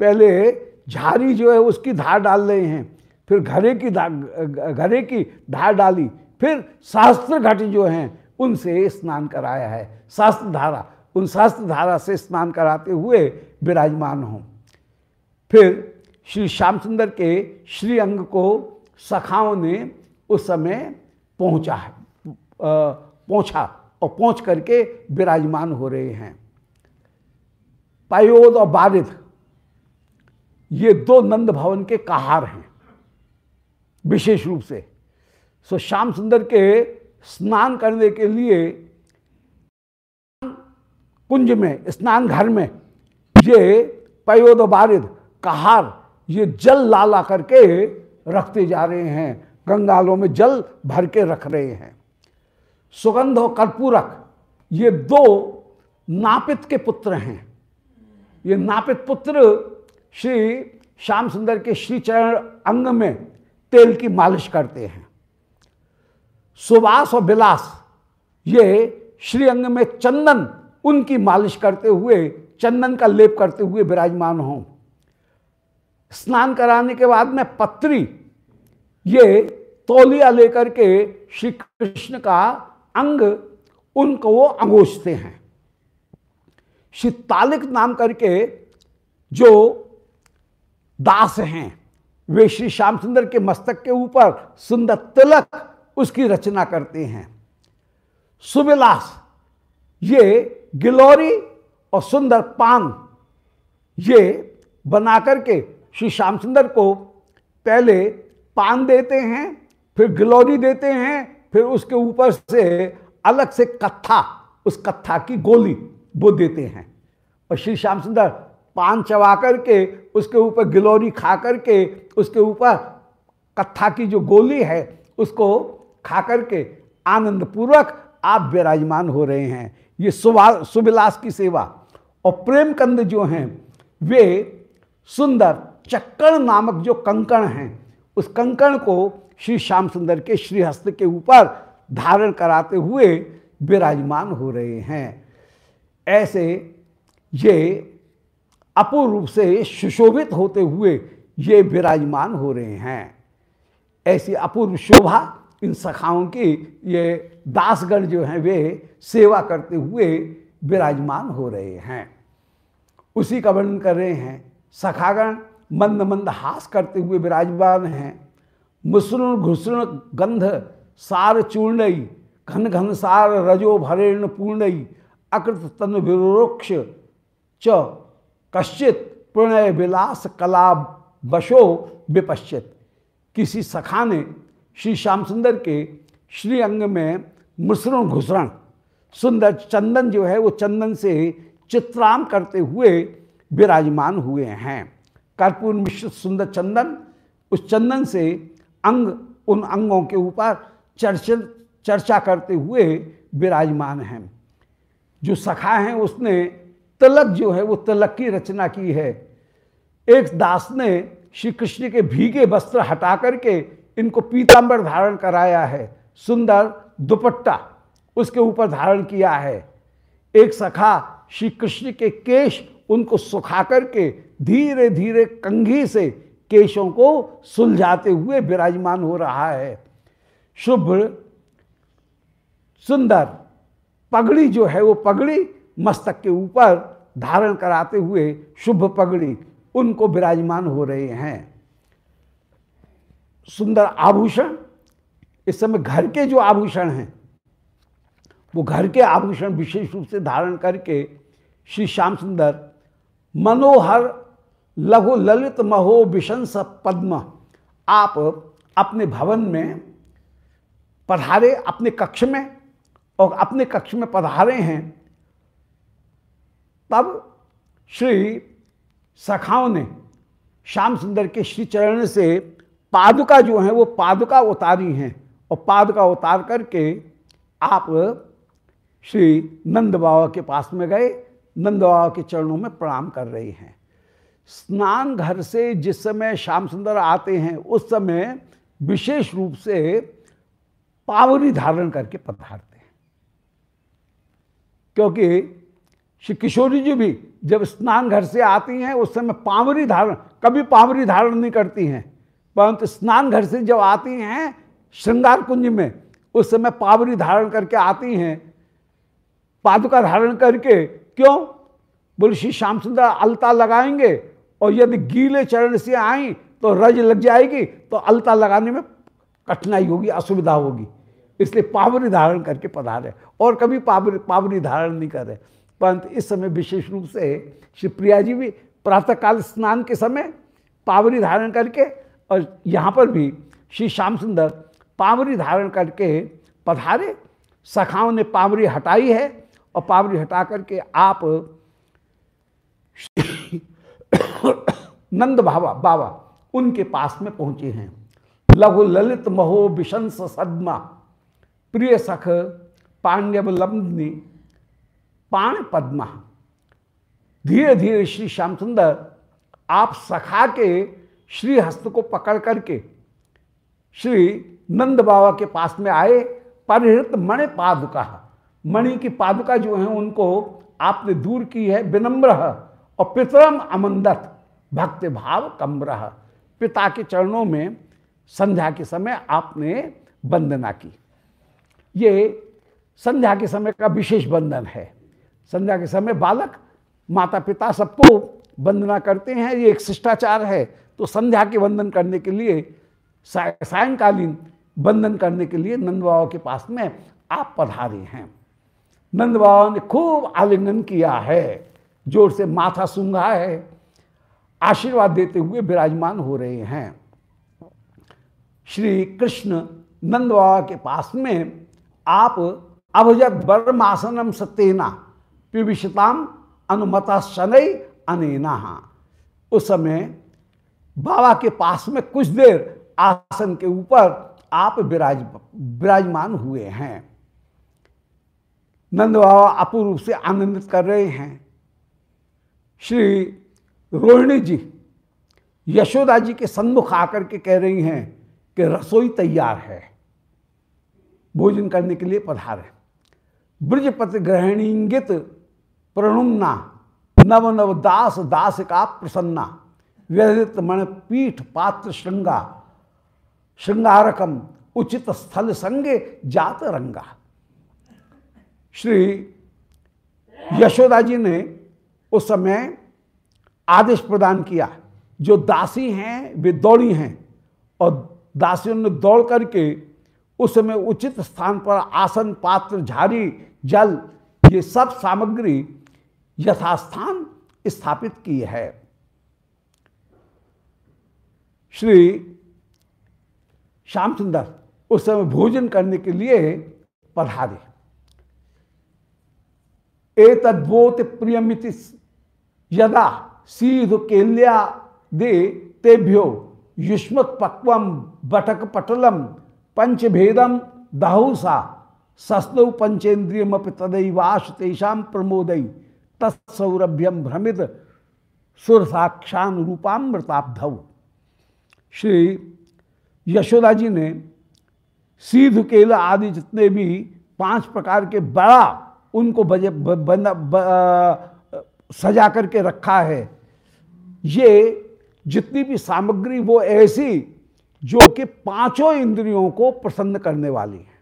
पहले झारी जो है उसकी धार डाल रहे हैं, फिर घड़े की घड़े की धार डाली, फिर शास्त्र घट जो हैं, उनसे स्नान कराया है। शास्त्र धारा, उन शास्त्र धारा से स्नान कराते हुए विराजमान हों। फिर श्री श्याम सुंदर के श्री अंग को सखाओं ने उस समय पहुँचा है पहुँचा और पहुँच करके विराजमान हो रहे हैं। पायोद और बारिद ये दो नंद भवन के कहार हैं, विशेष रूप से। सो श्याम सुंदर के स्नान करने के लिए कुंज में, स्नान घर में, ये पयोद बारिद कहार, ये जल ला ला करके रखते जा रहे हैं, गंगालों में जल भर के रख रहे हैं। सुगंध और कर्पूरक, ये दो नापित के पुत्र हैं। ये नापित पुत्र श्री श्याम सुंदर के श्री चरण अंग में तेल की मालिश करते हैं। सुवास और विलास ये श्री अंग में चंदन, उनकी मालिश करते हुए, चंदन का लेप करते हुए विराजमान हों। स्नान कराने के बाद में पत्री, ये तौलिया लेकर के श्री कृष्ण का अंग, उनको अंगोचते हैं। श्री तालिक नाम करके जो दास हैं, वे श्री श्याम सुंदर के मस्तक के ऊपर सुंदर तिलक उसकी रचना करते हैं। सुविलास, ये गिलोरी और सुंदर पान, ये बना करके श्री श्याम सुंदर को पहले पान देते हैं, फिर गिलोरी देते हैं, फिर उसके ऊपर से अलग से कत्था, उस कत्था की गोली वो देते हैं। और श्री श्याम सुंदर पान चबा करके, उसके ऊपर गिलोरी खा करके, उसके ऊपर कत्था की जो गोली है, उसको खा करके आनंद पूर्वक आप विराजमान हो रहे हैं। ये सुभा, सुविलास की सेवा। और प्रेम कंद जो हैं, वे सुंदर चक्कर नामक जो कंकण हैं, उस कंकण को श्री श्याम सुंदर के श्रीहस्त के ऊपर धारण कराते हुए विराजमान हो रहे हैं। ऐसे ये अपूर्व से सुशोभित होते हुए ये विराजमान हो रहे हैं। ऐसी अपूर्व शोभा इन सखाओं की ये दासगण जो हैं, वे सेवा करते हुए विराजमान हो रहे हैं। उसी का वर्णन कर रहे हैं, सखागण मंद मंद हास करते हुए विराजमान हैं। मुसृण घुसृण गंध सार चूर्णई, घन घन सार रजो भरेण पूर्णई अकृत विरोक्ष च कश्चित प्रणय विलास कला बशो विपश्चित किसी सखा ने श्री श्याम सुंदर के श्री अंग में मिश्रण घुसरण, सुंदर चंदन जो है वो चंदन से चित्राम करते हुए विराजमान हुए हैं। कर्पूर मिश्र सुंदर चंदन, उस चंदन से अंग, उन अंगों के ऊपर चर्चा चर्चा करते हुए विराजमान हैं। जो सखा हैं उसने, तिलक जो है वो तिलक की रचना की है। एक दास ने श्री कृष्ण के भीगे वस्त्र हटा करके इनको पीतांबर धारण कराया है। सुंदर दुपट्टा उसके ऊपर धारण किया है। एक सखा श्री कृष्ण के केश उनको सुखा करके धीरे धीरे कंघी से केशों को सुलझाते हुए विराजमान हो रहा है। शुभ्र सुंदर पगड़ी जो है वो पगड़ी, मस्तक के ऊपर धारण कराते हुए शुभ पगड़ी उनको विराजमान हो रहे हैं। सुंदर आभूषण, इस समय घर के जो आभूषण हैं, वो घर के आभूषण विशेष रूप से धारण करके श्री श्याम सुंदर मनोहर लघु ललित महो विशंस पद्म आप अपने भवन में पधारे, अपने कक्ष में और अपने कक्ष में पधारे हैं, तब श्री सखाओं ने श्याम सुंदर के श्री चरण से पादुका जो है, वो पादुका उतारी हैं और पादुका उतार करके आप श्री नंद बाबा के पास में गए, नंद बाबा के चरणों में प्रणाम कर रहे हैं। स्नान घर से जिस समय श्याम सुंदर आते हैं, उस समय विशेष रूप से पावरी धारण करके पधारते हैं। क्योंकि श्री किशोरी जी भी जब स्नान घर से आती हैं, उस समय पावरी धारण, कभी पावरी धारण नहीं करती हैं। परंतु स्नान घर से जब आती हैं, श्रृंगार कुंज में, उस समय पावरी धारण करके आती हैं। पादुका धारण करके क्यों? बोले, श्री श्याम सुंदर अलता लगाएँगे और यदि गीले चरण से आई तो रज लग जाएगी तो अलता लगाने में कठिनाई होगी, असुविधा होगी। इसलिए पावरी धारण करके पधारे और कभी पावरी पावरी धारण नहीं करे परंतु इस समय विशेष रूप से श्री प्रिया जी भी प्रातःकाल स्नान के समय पावरी धारण करके और यहाँ पर भी श्री श्याम सुंदर पावरी धारण करके पधारे। सखाओं ने पावरी हटाई है और पावरी हटा करके आप नंद बाबा बाबा उनके पास में पहुँचे हैं। लघु ललित महो विशंस सदमा। प्रिय सख पांड्यव लंबनी पाण पद्मा धीरे धीरे श्री श्याम सुंदर आप सखा के श्री हस्त को पकड़ करके श्री नंद बाबा के पास में आए। परिहृत मणि पादुका मणि की पादुका जो है, उनको आपने दूर की है। विनम्र और पितरम अमंदत। भक्ति भाव कम्र। पिता के चरणों में संध्या के समय आपने वंदना की। ये संध्या के समय का विशेष बंधन है। संध्या के समय बालक माता पिता सबको वंदना करते हैं, ये एक शिष्टाचार है। तो संध्या के वंदन करने के लिए सायंकालीन वंदन करने के लिए नंद बाबा के पास में आप पधारे हैं। नंद बाबा ने खूब आलिंगन किया है, ज़ोर से माथा सूंघा है, आशीर्वाद देते हुए विराजमान हो रहे हैं। श्री कृष्ण नंद बाबा के पास में आप अभजत बर्मासनम सत्यना पिविशताम अनुमता शनई अनेना। उस समय बाबा के पास में कुछ देर आसन के ऊपर आप विराज, विराजमान हुए हैं। नंद बाबा अपूर्व से आनंदित कर रहे हैं। श्री रोहिणी जी यशोदा जी के सन्मुख आकर के कह रही हैं कि रसोई तैयार है। भोजन करने के लिए पधार। ब्रजपति ग्रहणींगित प्रणुमना नव नव दास दास का प्रसन्ना, व्यधित मन पीठ पात्र श्रृंगा श्रृंगारकम उचित स्थल संगे जात रंगा। श्री यशोदा जी ने उस समय आदेश प्रदान किया, जो दासी हैं, वे दौड़ी हैं, और दासियों ने दौड़ करके उस समय उचित स्थान पर आसन, पात्र, झारी, जल, ये सब सामग्री यथास्थान स्थापित की है। श्री श्याम सुंदर उस समय भोजन करने के लिए पधारे। एतद्वोत प्रियमिति यदा सीध केल्या दे तेभ्यो युष्मत पक्वम बटक पटलम पंचभेदम दाहुसा सस्तौ पंचेन्द्रियमपि तदैवाश तेषाम प्रमोदय तत्सौरभ्यम भ्रमित सुर साक्षान रूपामृताब्धव श्री यशोदा जी ने सीध केला आदि जितने भी पाँच प्रकार के बड़ा उनको बजे बना सजा करके रखा है, ये जितनी भी सामग्री वो ऐसी जो कि पाँचों इंद्रियों को प्रसन्न करने वाली है।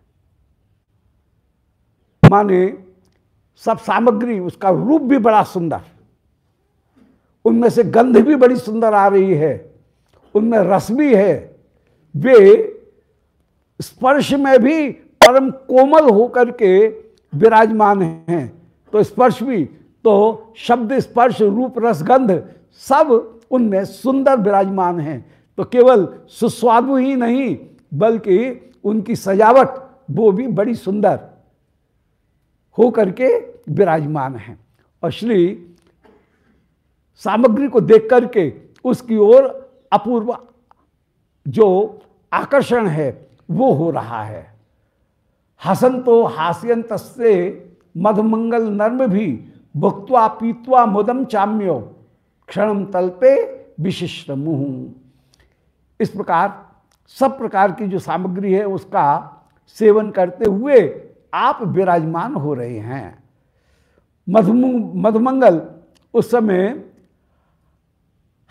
माने सब सामग्री, उसका रूप भी बड़ा सुंदर। उनमें से गंध भी बड़ी सुंदर आ रही है। उनमें रस भी है। वे स्पर्श में भी परम कोमल होकर के विराजमान हैं। तो स्पर्श भी तो शब्द स्पर्श, रूप, रस, गंध सब उनमें सुंदर विराजमान हैं। तो केवल सुस्वादु ही नहीं, बल्कि उनकी सजावट, वो भी बड़ी सुंदर हो करके विराजमान है। और श्री सामग्री को देख करके उसकी ओर अपूर्व जो आकर्षण है, वो हो रहा है। हसन तो हास्यंत से मधुमंगल नर्म भी भुक्वा पीतवा मुदम चाम्यो, क्षण तलपे विशिष्ट मुह इस प्रकार, सब प्रकार की जो सामग्री है, उसका सेवन करते हुए आप विराजमान हो रहे हैं। मधुमंगल उस समय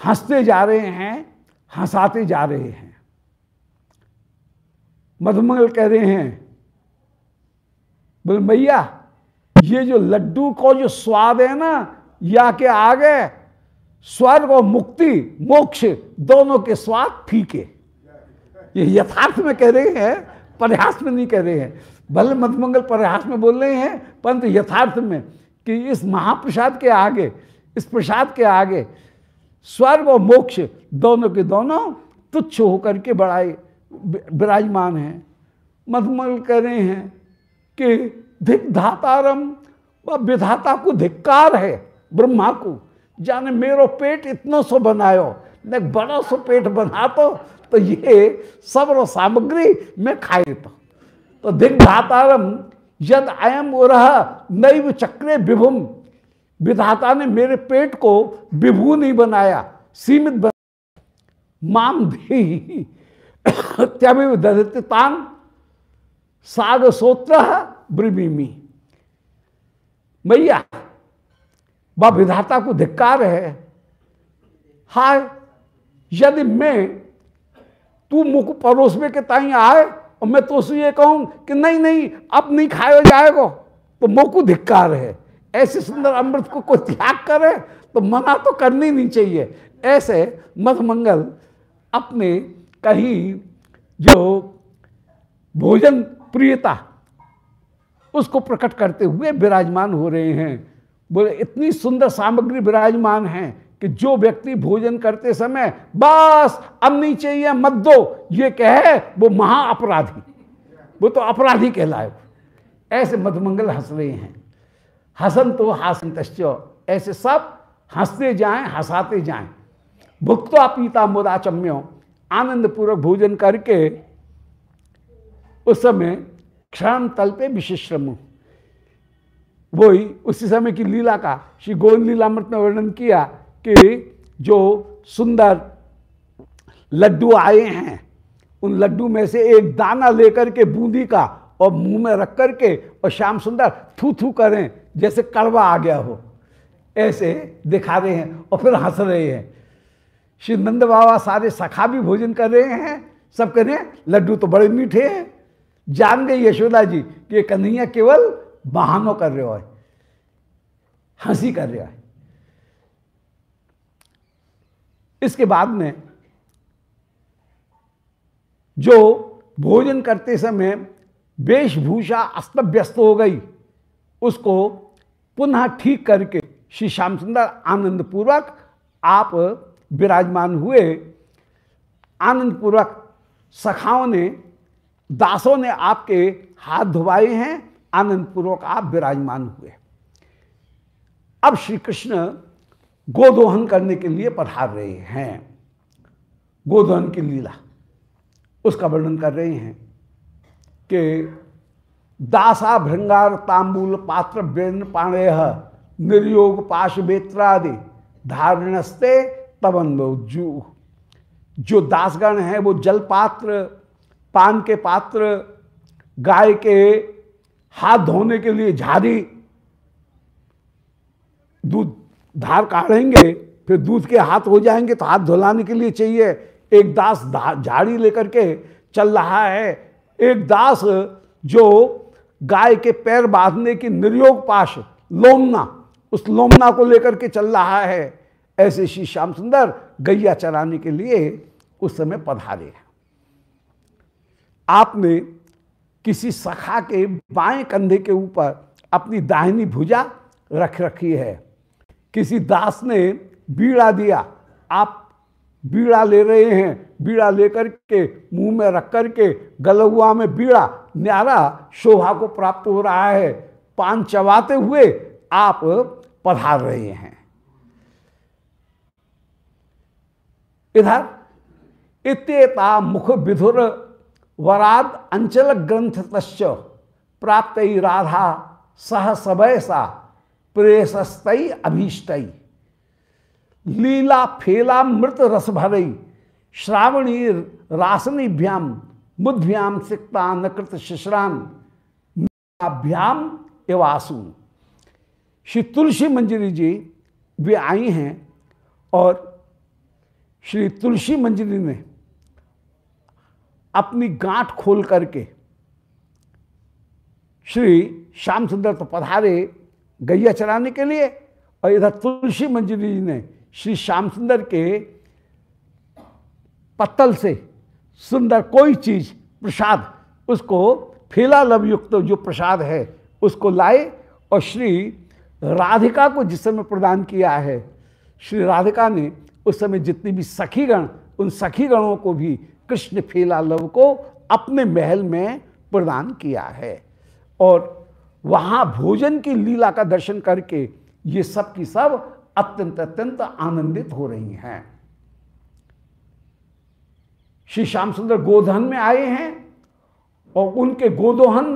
हँसते जा रहे हैं, हंसाते जा रहे हैं। मधुमंगल कह रहे हैं, बोले, भैया, ये जो लड्डू को जो स्वाद है ना, या के आगे स्वर्ग और मुक्ति, मोक्ष दोनों के स्वाद फीके। ये यथार्थ में कह रहे हैं प्रयास में नहीं कह रहे हैं। भले मधमंगल प्रयास में बोल रहे हैं, परंतु यथार्थ में कि इस महाप्रसाद के आगे, इस प्रसाद के आगे स्वर्ग और मोक्ष दोनों के दोनों तुच्छ होकर के बड़ाई विराजमान हैं। मधुमंगल कह रहे हैं कि धिक धातारम विधाता को धिक्कार है ब्रह्मा को। जाने मेरो पेट इतना सो बनायो। ने बड़ा सो पेट बना तो तो ये सब रो सामग्री मैं खाए तो, तो दिग्धातारम यद अयम उरह नैव चक्रे विभुम। विधाता ने मेरे पेट को विभू नहीं बनाया सीमित बना। माम धी त्याभिदतान साग सोत्र ब्रिमी मैया वह विधाता को धिक्कार है। हाय, यदि मैं तू मुख परोस में के ताई आए और मैं तो ये कहूँ कि नहीं नहीं, अब नहीं खाया जाएगा तो मुख धिक्कार है। ऐसे सुंदर अमृत को कोई त्याग करे तो मना तो करनी नहीं चाहिए। ऐसे मधमंगल अपने कहीं जो भोजन प्रियता, उसको प्रकट करते हुए विराजमान हो रहे हैं। बोले, इतनी सुंदर सामग्री विराजमान है कि जो व्यक्ति भोजन करते समय, बस, अब नहीं चाहिए, मत दो। ये कहे, वो महा अपराधी। वो तो अपराधी कहलाए। ऐसे मधुमंगल हंस रहे हैं। हसन तो हासन ऐसे सब हँसते जाएँ, हंसाते जाएँ। भुक्तो पीता मुदा चम्यो आनंद पूर्वक भोजन करके उस समय क्षण तल पे विशिश्रम वही उसी समय की लीला का, श्री गोविंद लीलामृत ने वर्णन किया कि जो सुंदर लड्डू आए हैं, उन लड्डू में से एक दाना लेकर के बूंदी का और मुँह में रख करके और श्याम सुंदर थू थू करें, जैसे कड़वा आ गया हो। ऐसे दिखा रहे हैं और फिर हंस रहे हैं। श्री नंद बाबा सारे सखा भी भोजन कर रहे हैं, सब कह रहे हैं, लड्डू तो बड़े मीठे हैं। जान गई यशोदा जी कि कन्हैया केवल बहानों कर रहे हो हँसी कर रहे हो इसके बाद में जो भोजन करते समय वेशभूषा अस्त व्यस्त हो गई, उसको पुनः ठीक करके श्री श्याम सुंदर आनंद पूर्वक आप विराजमान हुए। आनंद पूर्वक सखाओं ने, दासों ने आपके हाथ धुवाए हैं। आनंद पूर्वक आप विराजमान हुए। अब श्री कृष्ण गोदोहन करने के लिए पधार रहे हैं। गोदोहन की लीला, उसका वर्णन कर रहे हैं कि दासा भृंगार तांबूल पात्र बेन पाणे निर्योग पाश बेत्रादि धारणस्ते तबन जू जो दासगण है, वो जल पात्र पान के पात्र, गाय के हाथ धोने के लिए झाड़ी, दूध धार काढ़ेंगे, फिर दूध के हाथ हो जाएँगे तो हाथ धुलाने के लिए चाहिए। एक दास झाड़ी लेकर के चल रहा है। एक दास जो गाय के पैर बांधने की निर्योग पाश, लोमना, उस लोमना को लेकर के चल रहा है। ऐसे श्री श्याम सुंदर गैया चराने के लिए उस समय पधारे आपने किसी सखा के बाएँ कंधे के ऊपर अपनी दाहिनी भुजा रख रखी है। किसी दास ने बीड़ा दिया। आप बीड़ा ले रहे हैं। बीड़ा लेकर के, मुँह में रख कर के, गलहुआ में बीड़ा। न्यारा शोभा को प्राप्त हो रहा है। पान चबाते हुए आप पधार रहे हैं। इधर इत्येता मुख विधुर वराद अंचल ग्रंथ तश्च प्राप्त राधा सह सबैसा प्रेसस्तई अभीष्टई लीला फेला मृत रस भरई श्रावणी रासनीभ्याम मुद्भ्याम सिक्ता नकृत शिश्राम अभ्याम एवासु। श्री तुलसी मंजरी जी, वे आई हैं और श्री तुलसी मंजरी ने अपनी गांठ खोल करके श्री श्याम सुंदर तो पधारे गैया चराने के लिए और इधर तुलसी मंजरी जी ने श्री श्याम सुंदर के पत्तल से सुंदर कोई चीज़, प्रसाद, उसको फेला लव युक्त जो प्रसाद है, उसको लाए और श्री राधिका को जिस समय प्रदान किया है, श्री राधिका ने उस समय जितनी भी सखीगण, उन सखीगणों को भी कृष्ण फेला लव को अपने महल में प्रदान किया है। और वहाँ भोजन की लीला का दर्शन करके ये सब की सब अत्यंत अत्यंत आनंदित हो रही हैं। श्री श्याम सुंदर गोधन में आए हैं और उनके गोदोहन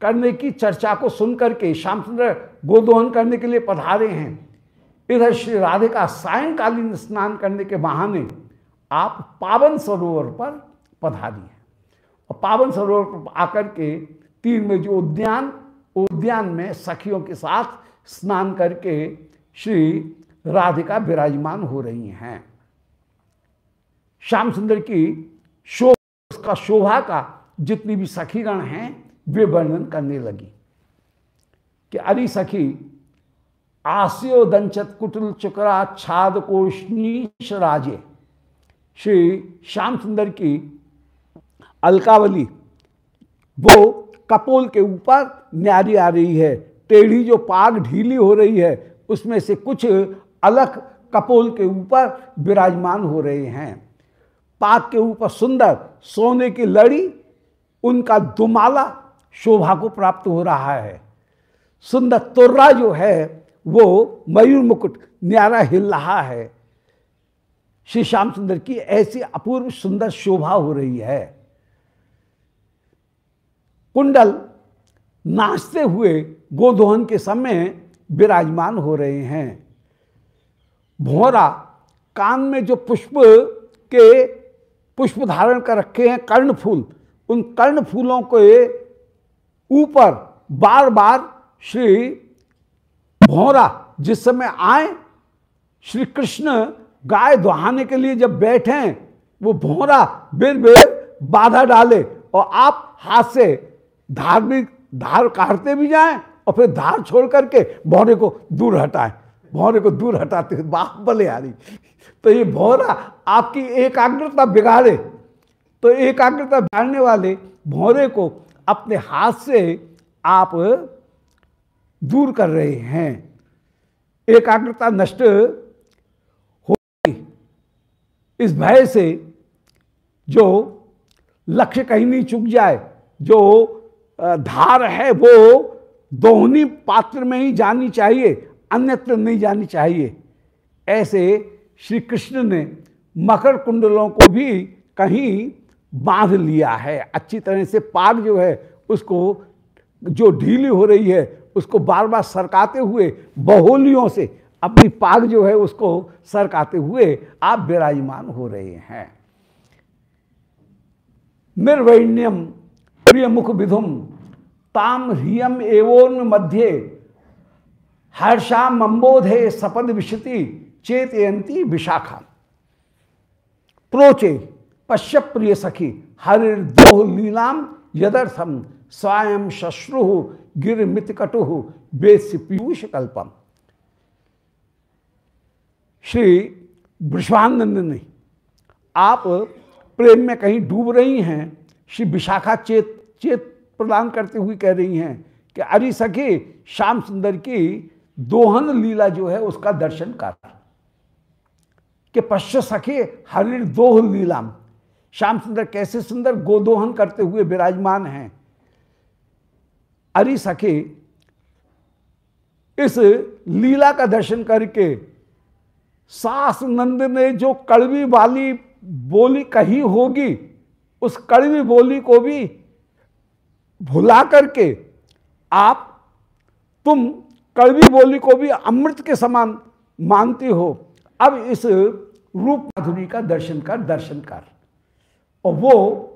करने की चर्चा को सुनकर के श्याम सुंदर गोदोहन करने के लिए पधारे हैं। इधर श्री राधे का सायंकालीन स्नान करने के बहाने आप पावन सरोवर पर पधारी हैं। और पावन सरोवर पर आकर के तीर में जो उद्यान उद्यान में सखियों के साथ स्नान करके श्री राधिका विराजमान हो रही हैं। श्याम सुंदर की शो, उसका शोभा का जितनी भी सखीगण हैं, वे वर्णन करने लगी कि अरे सखी आस्यो दंचत कुटुल चुकरा छाद कोशनीश राजे। श्री श्याम सुंदर की अलकावली, वो कपोल के ऊपर न्यारी आ रही है, टेढ़ी जो पाग ढीली हो रही है, उसमें से कुछ अलग कपोल के ऊपर विराजमान हो रहे हैं। पाग के ऊपर सुंदर सोने की लड़ी, उनका दुमाला शोभा को प्राप्त हो रहा है। सुंदर तुर्रा जो है, वो मयूर मुकुट न्यारा हिल रहा है। श्री श्याम सुंदर की ऐसी अपूर्व सुंदर शोभा हो रही है। कुंडल नाचते हुए गोदोहन के समय विराजमान हो रहे हैं। भोरा कान में जो पुष्प के पुष्प धारण कर रखे हैं, कर्ण फूल, उन कर्ण फूलों के ऊपर बार बार श्री भौरा जिस समय आए, श्री कृष्ण गाय दुहाने के लिए जब बैठे, वो भौरा, बेर बेर बाधा डाले और आप हाथ से धार्मिक धार काटते भी जाएँ और फिर धार छोड़ करके भौरे को दूर हटाएँ। भौरे को दूर हटाते बाप बले आ रही। तो ये भौरा आपकी एकाग्रता बिगाड़े। तो एकाग्रता बिगाड़ने वाले भौरे को अपने हाथ से आप दूर कर रहे हैं। एकाग्रता नष्ट इस भय से जो लक्ष्य कहीं नहीं चुक जाए, जो धार है वो दोहनी पात्र में ही जानी चाहिए, अन्यत्र नहीं जानी चाहिए। ऐसे श्री कृष्ण ने मकर कुंडलों को भी कहीं बाँध लिया है। अच्छी तरह से पाग जो है, उसको जो ढीली हो रही है, उसको बार बार सरकाते हुए बहोलियों से अपनी पाग जो है उसको सरकाते हुए आप विराजमान हो रहे हैं। निर्वैण्यम प्रिय मुख विधुम ताम ह्रियम एवोन मध्य हर्षा मंबोधे सपद विशति चेतयंती विशाखा। प्रोचे, पश्य प्रिय सखी, हरिर्दोह लीलाम यदर्थम, स्वयं शश्रु गिर मितकटु बेस पीयूष कल्पम। श्री वृषभानंद ने, आप प्रेम में कहीं डूब रही हैं, श्री विशाखा चेत चेत प्रदान करते हुए कह रही हैं कि अरे सखी, श्याम सुंदर की दोहन लीला जो है उसका दर्शन कर। कि पश्च सखी हरिर दोह लीलाम श्याम सुंदर कैसे सुंदर गोदोहन करते हुए विराजमान हैं। अरे सखी, इस लीला का दर्शन करके सास नंद ने जो कड़वी वाली बोली कही होगी, उस कड़वी बोली को भी भुला करके आप तुम कड़वी बोली को भी अमृत के समान मानती हो। अब इस रूप माधुरी का दर्शन कर दर्शन कर। और वो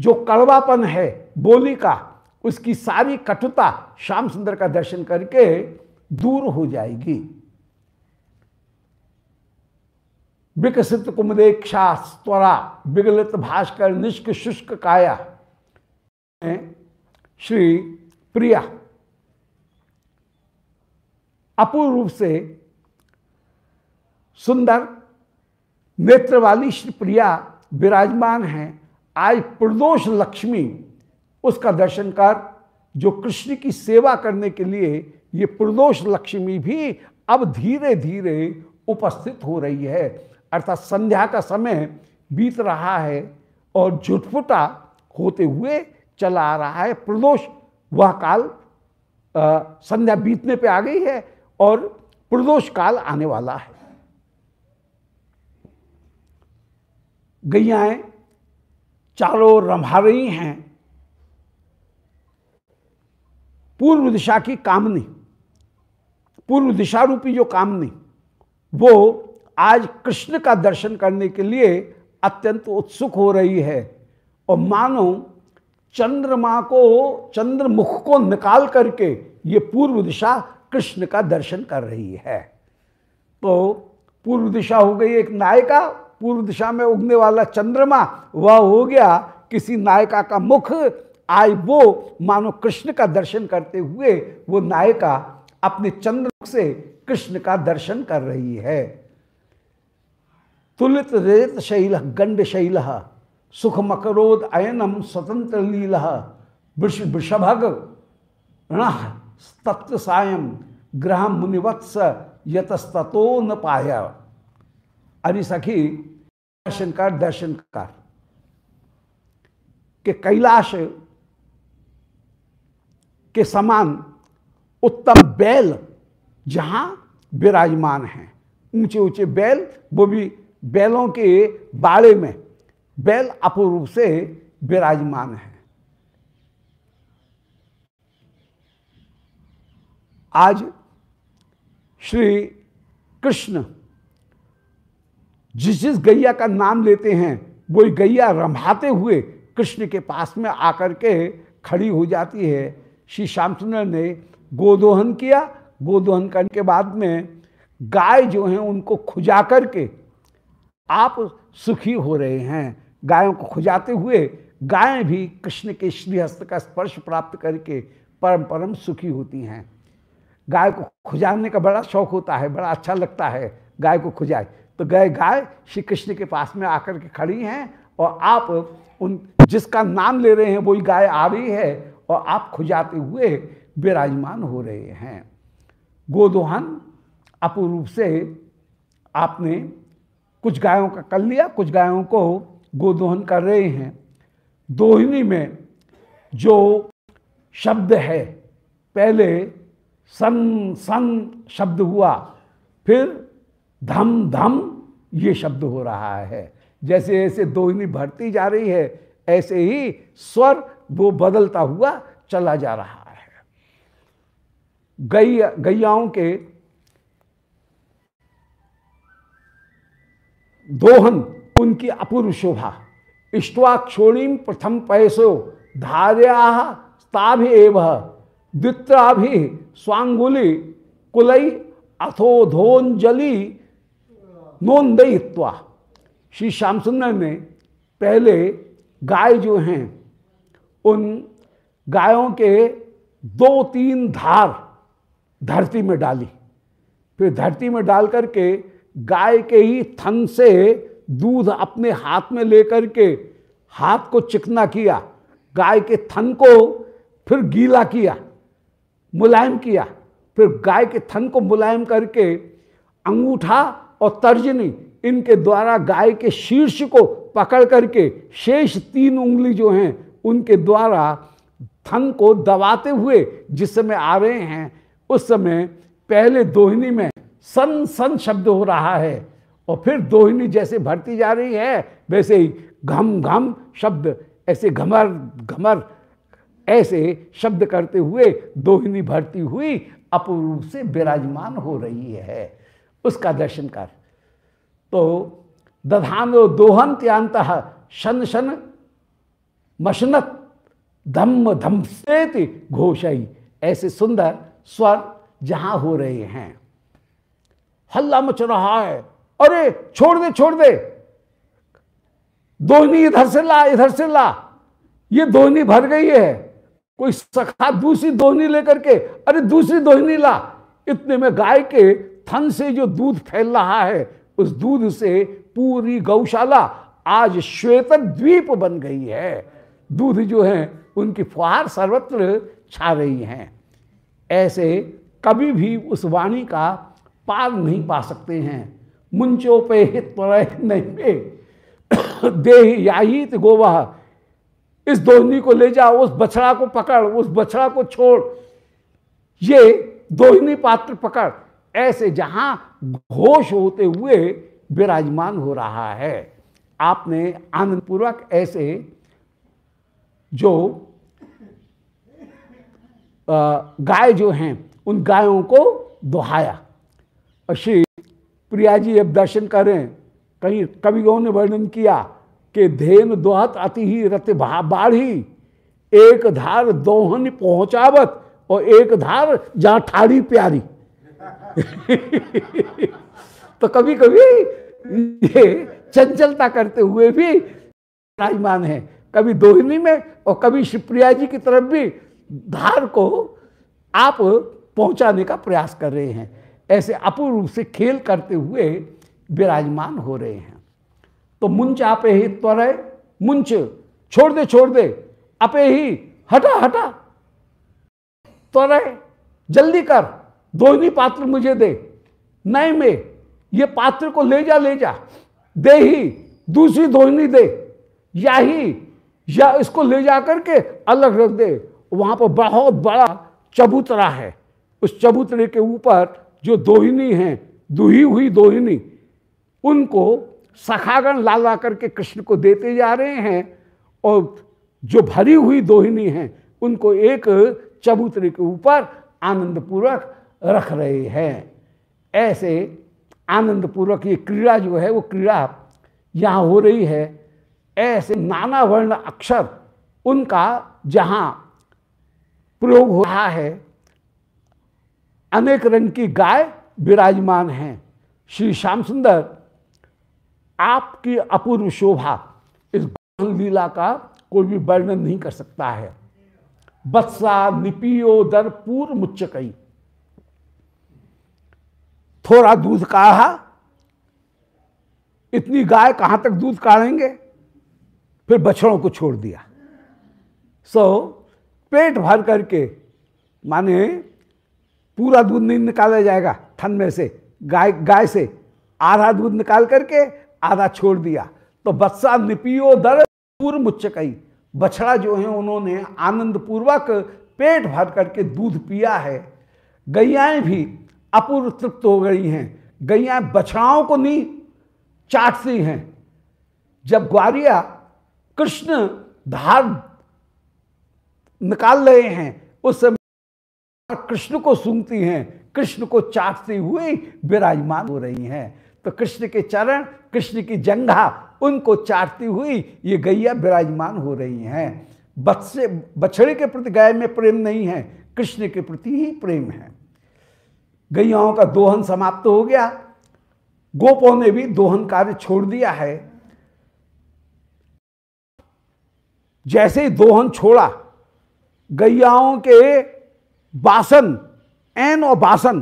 जो कड़वापन है बोली का, उसकी सारी कटुता श्याम सुंदर का दर्शन करके दूर हो जाएगी। विकसित कुमदेक्षा त्वरा, विगलित भास्कर निष्क शुष्क काया। श्री प्रिया। अपूर्व रूप से सुंदर नेत्र वाली श्री प्रिया विराजमान हैं। आज प्रदोष लक्ष्मी उसका दर्शन कर, जो कृष्ण की सेवा करने के लिए ये प्रदोष लक्ष्मी भी अब धीरे धीरे उपस्थित हो रही है। अर्थात संध्या का समय बीत रहा है और झुटपुटा होते हुए चला आ रहा है प्रदोष। वह काल संध्या बीतने पे आ गई है और प्रदोष काल आने वाला है। गैयाएँ चारों रंभा रही हैं। पूर्व दिशा की कामनी, पूर्व दिशा रूपी जो कामनी, वो आज कृष्ण का दर्शन करने के लिए अत्यंत उत्सुक हो रही है। और मानो चंद्रमा को, चंद्रमुख को निकाल करके ये पूर्व दिशा कृष्ण का दर्शन कर रही है। तो पूर्व दिशा हो गई एक नायिका, पूर्व दिशा में उगने वाला चंद्रमा, वह हो गया किसी नायिका का मुख। आज वो मानो कृष्ण का दर्शन करते हुए वो नायिका अपने चंद्र से कृष्ण का दर्शन कर रही है। तुलित रेत शैल, गंड शैल, सुख मकरोद अयनम स्वतंत्र लील वृषभग तत्व सायम ग्रह मुनिवत्स यतस्तो न पाया। अरे सखी दर्शन कर दर्शन कर के कैलाश, के समान उत्तम बैल जहाँ विराजमान हैं। ऊँचे ऊँचे बैल, वो भी बैलों के बाड़े में, बैल अपूर्व से विराजमान है। आज श्री कृष्ण जिस जिस गैया का नाम लेते हैं वो गैया रंभाते हुए कृष्ण के पास में आकर के खड़ी हो जाती है। श्री श्याम सुंदर ने गोदोहन किया। गोदोहन करने के बाद में गाय जो हैं, उनको खुजा करके आप सुखी हो रहे हैं। गायों को खुजाते हुए गायें भी कृष्ण के श्रीहस्त का स्पर्श प्राप्त करके परम परम सुखी होती हैं। गाय को खुजाने का बड़ा शौक होता है, बड़ा अच्छा लगता है गाय को खुजाए। तो गए गाय श्री कृष्ण के पास में आकर के खड़ी हैं और आप उन जिसका नाम ले रहे हैं वही गाय आ रही है और आप खुजाते हुए विराजमान हो रहे हैं। गोदोहन अपूर्व से आपने कुछ गायों का कर लिया, कुछ गायों को गोदोहन कर रहे हैं। दोहिनी में जो शब्द है, पहले सन सन शब्द हुआ, फिर धम धम, ये शब्द हो रहा है। जैसे जैसे दोहिनी भरती जा रही है, ऐसे ही स्वर वो बदलता हुआ चला जा रहा है। गई गैयाओं के दोहन उनकी अपूर्व शोभा। इष्टवाक्षोणीम प्रथम पैसो, धार्या ताभिव द्वित्राभि स्वांगुली कुलई अथोधोंजलि नोन्दयित्वा श्री श्याम सुंदर ने पहले गाय जो हैं, उन गायों के दो तीन धार धरती में डाली। फिर धरती में डाल करके गाय के ही थन से दूध अपने हाथ में लेकर के हाथ को चिकना किया, गाय के थन को फिर गीला किया, मुलायम किया। फिर गाय के थन को मुलायम करके अंगूठा और तर्जनी इनके द्वारा गाय के शीर्ष को पकड़ करके शेष तीन उंगली जो हैं, उनके द्वारा थन को दबाते हुए जिस समय आ रहे हैं, उस समय पहले दोहिनी में सन सन शब्द हो रहा है और फिर दोहिनी जैसे भरती जा रही है, वैसे ही घम घम शब्द, ऐसे घमर घमर, ऐसे शब्द करते हुए दोहिनी भरती हुई अपूर्व से विराजमान हो रही है। उसका दर्शन कर। तो दधान दोहन त्यांत शन शन मशनत धम्म धम से घोषई ऐसे सुंदर स्वर जहाँ हो रहे हैं। हल्ला मच रहा है। अरे, छोड़ दे छोड़ दे। दोहनी इधर से ला, इधर से ला। ये दोहनी भर गई है। कोई सखा दूसरी दोहनी लेकर के, अरे दूसरी दोहनी ला। इतने में गाय के थन से जो दूध फैल रहा है, उस दूध से पूरी गौशाला आज श्वेत द्वीप बन गई है। दूध जो है, उनकी फुहार सर्वत्र छा रही हैं। ऐसे कभी भी उस वाणी का पार नहीं पा सकते हैं। मुंचो पे हित नहीं देह याहित गोवाह इस दोहनी को ले जाओ, उस बछड़ा को पकड़, उस बछड़ा को छोड़। ये दोहिनी पात्र पकड़। ऐसे जहाँ घोष होते हुए विराजमान हो रहा है। आपने आनंद पूर्वक ऐसे जो गाय जो हैं, उन गायों को दोहाया। और श्री प्रिया जी अब दर्शन करें कहीं कवियों ने वर्णन किया कि धेन दोहत अति ही रत बाढ़ी। एक धार दोहन पहुंचावत और एक धार जहाँ ठाड़ी प्यारी। तो कभी कभी ये चंचलता करते हुए भी राजमान है। कभी दोहिनी में और कभी शिवप्रिया जी की तरफ़ भी धार को आप पहुँचाने का प्रयास कर रहे हैं। ऐसे अपूर्व रूप से खेल करते हुए विराजमान हो रहे हैं। तो मुंच आपे ही त्वर, मुंच छोड़ दे छोड़ दे अपे ही हटा हटा। त्वर, जल्दी कर दोहनी पात्र मुझे दे। नए में ये पात्र को ले जा ले जा। दे ही, दूसरी दोहनी दे। या ही, या इसको ले जा करके अलग रख दे। वहाँ पर बहुत बड़ा चबूतरा है। उस चबूतरे के ऊपर जो दोहिनी हैं, दुही हुई दोहिनी, उनको सखागण ला ला करके कृष्ण को देते जा रहे हैं और जो भरी हुई दोहिनी हैं, उनको एक चबूतरे के ऊपर आनंद पूर्वक रख रहे हैं। ऐसे आनंद पूर्वक ये क्रीड़ा जो है, वो क्रीड़ा यहाँ हो रही है। ऐसे नाना वर्ण अक्षर उनका जहाँ प्रयोग हो रहा है अनेक रंग की गाय विराजमान है। श्री श्याम सुंदर आपकी अपूर्व शोभा इस लीला का कोई भी वर्णन नहीं कर सकता है। बत्सा निपियो दर पूर्व मुच्च कई थोड़ा दूध काढ़ा। इतनी गाय कहाँ तक दूध काढ़ेंगे? फिर बछड़ों को छोड़ दिया। सो so, पेट भर करके माने पूरा दूध नहीं निकाला जाएगा थन में से, गाय गाय से। आधा दूध निकाल करके आधा छोड़ दिया। तो बत्सा निपियो दर पूर्व मुच्च कई बछड़ा जो है उन्होंने आनंद पूर्वक पेट भर करके दूध पिया है। गैयाएँ भी अपूर्व तृप्त हो गई हैं। गैया बछड़ाओं को नहीं, चाटती हैं। जब ग्वारिया कृष्ण धार निकाल रहे हैं, उस समय कृष्ण को सूंघती हैं, कृष्ण को चाटती हुई विराजमान हो रही हैं। तो कृष्ण के चरण, कृष्ण की जंघा, उनको चाटती हुई ये गैया विराजमान हो रही हैं। बच्चे बछड़े के प्रति गाय में प्रेम नहीं है, कृष्ण के प्रति ही प्रेम है। गैयाओं का दोहन समाप्त हो गया। गोपों ने भी दोहन कार्य छोड़ दिया है। जैसे ही दोहन छोड़ा, गैयाओं के बासन एन और बासन,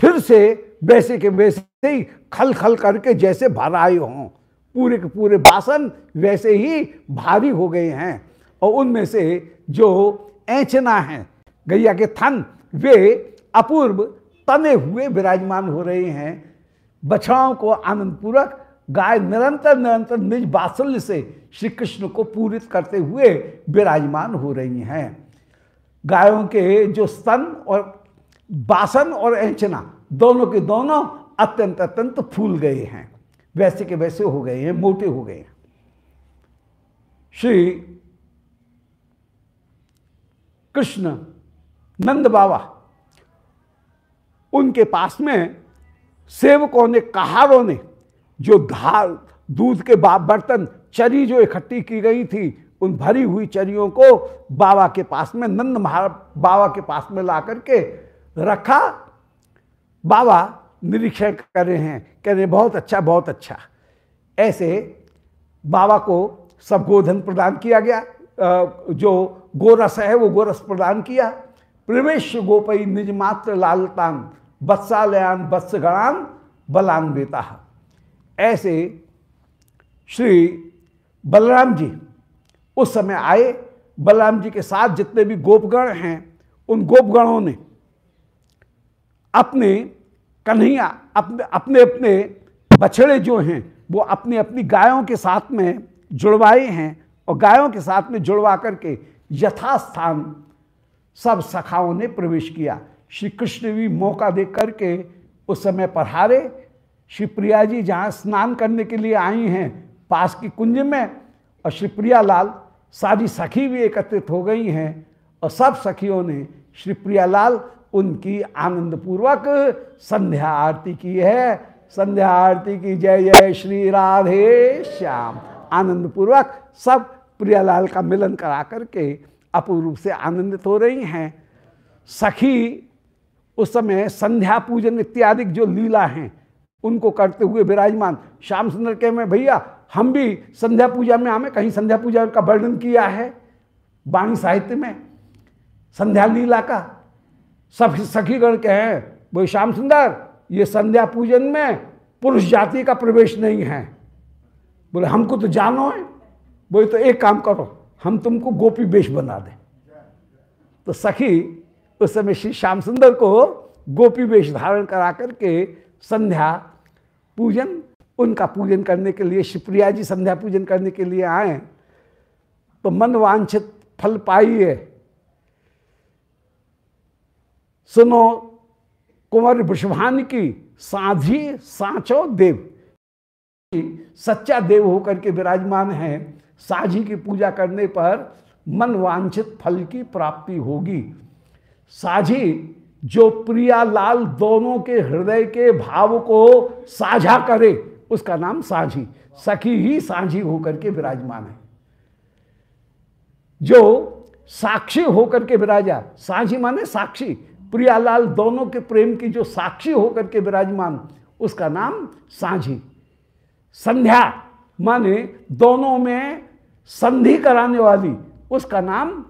फिर से वैसे के वैसे ही खल खल करके जैसे भर आए हों। पूरे के पूरे बासन वैसे ही भारी हो गए हैं। और उनमें से जो ऐचना है, गैया के थन, वे अपूर्व तने हुए विराजमान हो रहे हैं। बछड़ाओं को आनंद पूर्वक गाय निरंतर निरंतर निज बात्सल्य से श्री कृष्ण को पूरित करते हुए विराजमान हो रही हैं। गायों के जो स्तन और बासन और ऐचना दोनों के दोनों अत्यंत अत्यंत फूल गए हैं। वैसे के वैसे हो गए हैं, मोटे हो गए हैं। श्री कृष्ण नंद बाबा, उनके पास में सेवकों ने, कहारों ने, जो धार, दूध के बर्तन, चरी जो इकट्ठी की गई थी उन भरी हुई चरियों को बाबा के पास में, नंद महाराज बाबा के पास में ला करके रखा। बाबा निरीक्षण कर रहे हैं, कह रहे बहुत अच्छा बहुत अच्छा। ऐसे बाबा को सब गोधन प्रदान किया गया। जो गोरस है, वो गोरस प्रदान किया। प्रवेश गोपई निज मात्र लालतान बत्सालयान बत्सगणान बेता ऐसे श्री बलराम जी उस समय आए, बलराम जी के साथ जितने भी गोपगण हैं, उन गोपगणों ने अपने कन्हैया, अपने अपने अपने बछड़े जो हैं, वो अपनी अपनी गायों के साथ में जुड़वाए हैं और गायों के साथ में जुड़वा करके यथास्थान सब सखाओं ने प्रवेश किया। श्री कृष्ण भी मौका दे करके उस समय पढ़ारे श्री प्रिया जी जहाँ स्नान करने के लिए आई हैं, पास की कुंज में, और श्री प्रिया लाल सारी सखी भी एकत्रित हो गई हैं और सब सखियों ने श्री प्रियालाल उनकी आनंद पूर्वक संध्या आरती की है। संध्या आरती की जय जय श्री राधे श्याम। आनंद पूर्वक सब प्रियालाल का मिलन करा करके अपूर्व से आनंदित हो रही हैं। सखी, उस समय संध्या पूजन इत्यादि जो लीला हैं उनको करते हुए विराजमान। श्याम सुंदर के में भैया, हम भी संध्या पूजा में, हमें कहीं संध्या पूजा का वर्णन किया है? वाणी साहित्य में? संध्या लीला का? सब सखीगण के हैं वो श्याम सुंदर, ये संध्या पूजन में पुरुष जाति का प्रवेश नहीं है। बोले, हमको तो जानो है। बोले तो एक काम करो, हम तुमको गोपी वेश बना दें। तो सखी उस समय श्री श्याम सुंदर को गोपी वेश धारण करा करके संध्या पूजन, उनका पूजन करने के लिए, शिवप्रिया जी संध्या पूजन करने के लिए आए तो मन वांछित फल पाइए। सुनो, कुंवर विश्वान की साझी साचो देव। सच्चा देव होकर के विराजमान है, साझी की पूजा करने पर मन वांछित फल की प्राप्ति होगी। साझी जो प्रियालाल दोनों के हृदय के भाव को साझा करे, उसका नाम साझी। सखी ही साझी होकर के विराजमान है। जो साक्षी होकर के विराजा, साझी माने साक्षी। प्रियालाल दोनों के प्रेम की जो साक्षी होकर के विराजमान, उसका नाम साझी। संध्या माने दोनों में संधि कराने वाली, उसका नाम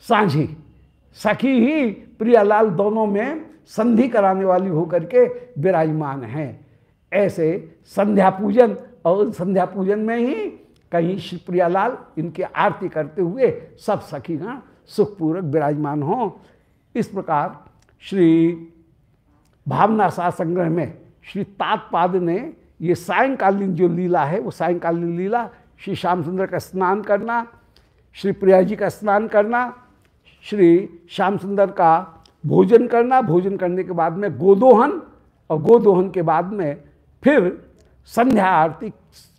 साझी। सखी ही प्रियालाल दोनों में संधि कराने वाली होकर के विराजमान है। ऐसे संध्या पूजन और संध्या पूजन में ही कहीं श्री प्रियालाल इनकी आरती करते हुए सब सखीगण सुखपूर्वक विराजमान हो। इस प्रकार श्री भावना सा संग्रह में श्री तात्पाद ने ये सायंकालीन जो लीला है, वो सायंकालीन लीला श्री श्याम का स्नान करना, श्री प्रिया जी का स्नान करना श्री श्याम सुंदर का भोजन करना, भोजन करने के बाद में गोदोहन और गोदोहन के बाद में फिर संध्या आरती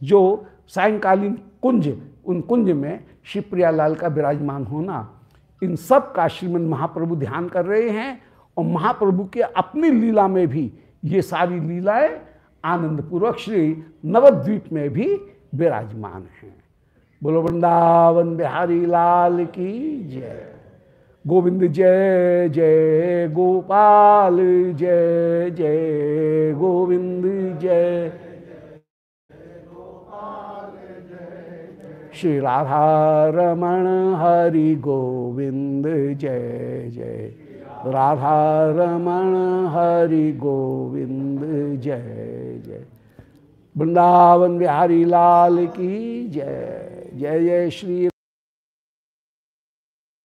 जो सायंकालीन कुंज, उन कुंज में श्री प्रियालाल का विराजमान होना। इन सब का श्रीमद महाप्रभु ध्यान कर रहे हैं और महाप्रभु के अपनी लीला में भी ये सारी लीलाएँ आनंदपूर्वक श्री नवद्वीप में भी विराजमान हैं। बोलो वृंदावन बिहारी लाल की जय। गोविंद जय जय गोपाल, जय जय गोविंद, जय। श्री राधा रमण हरि गोविंद, जय जय। राधा रमण हरि गोविंद, जय जय। वृंदावन बिहारी लाल की जय जय जय श्री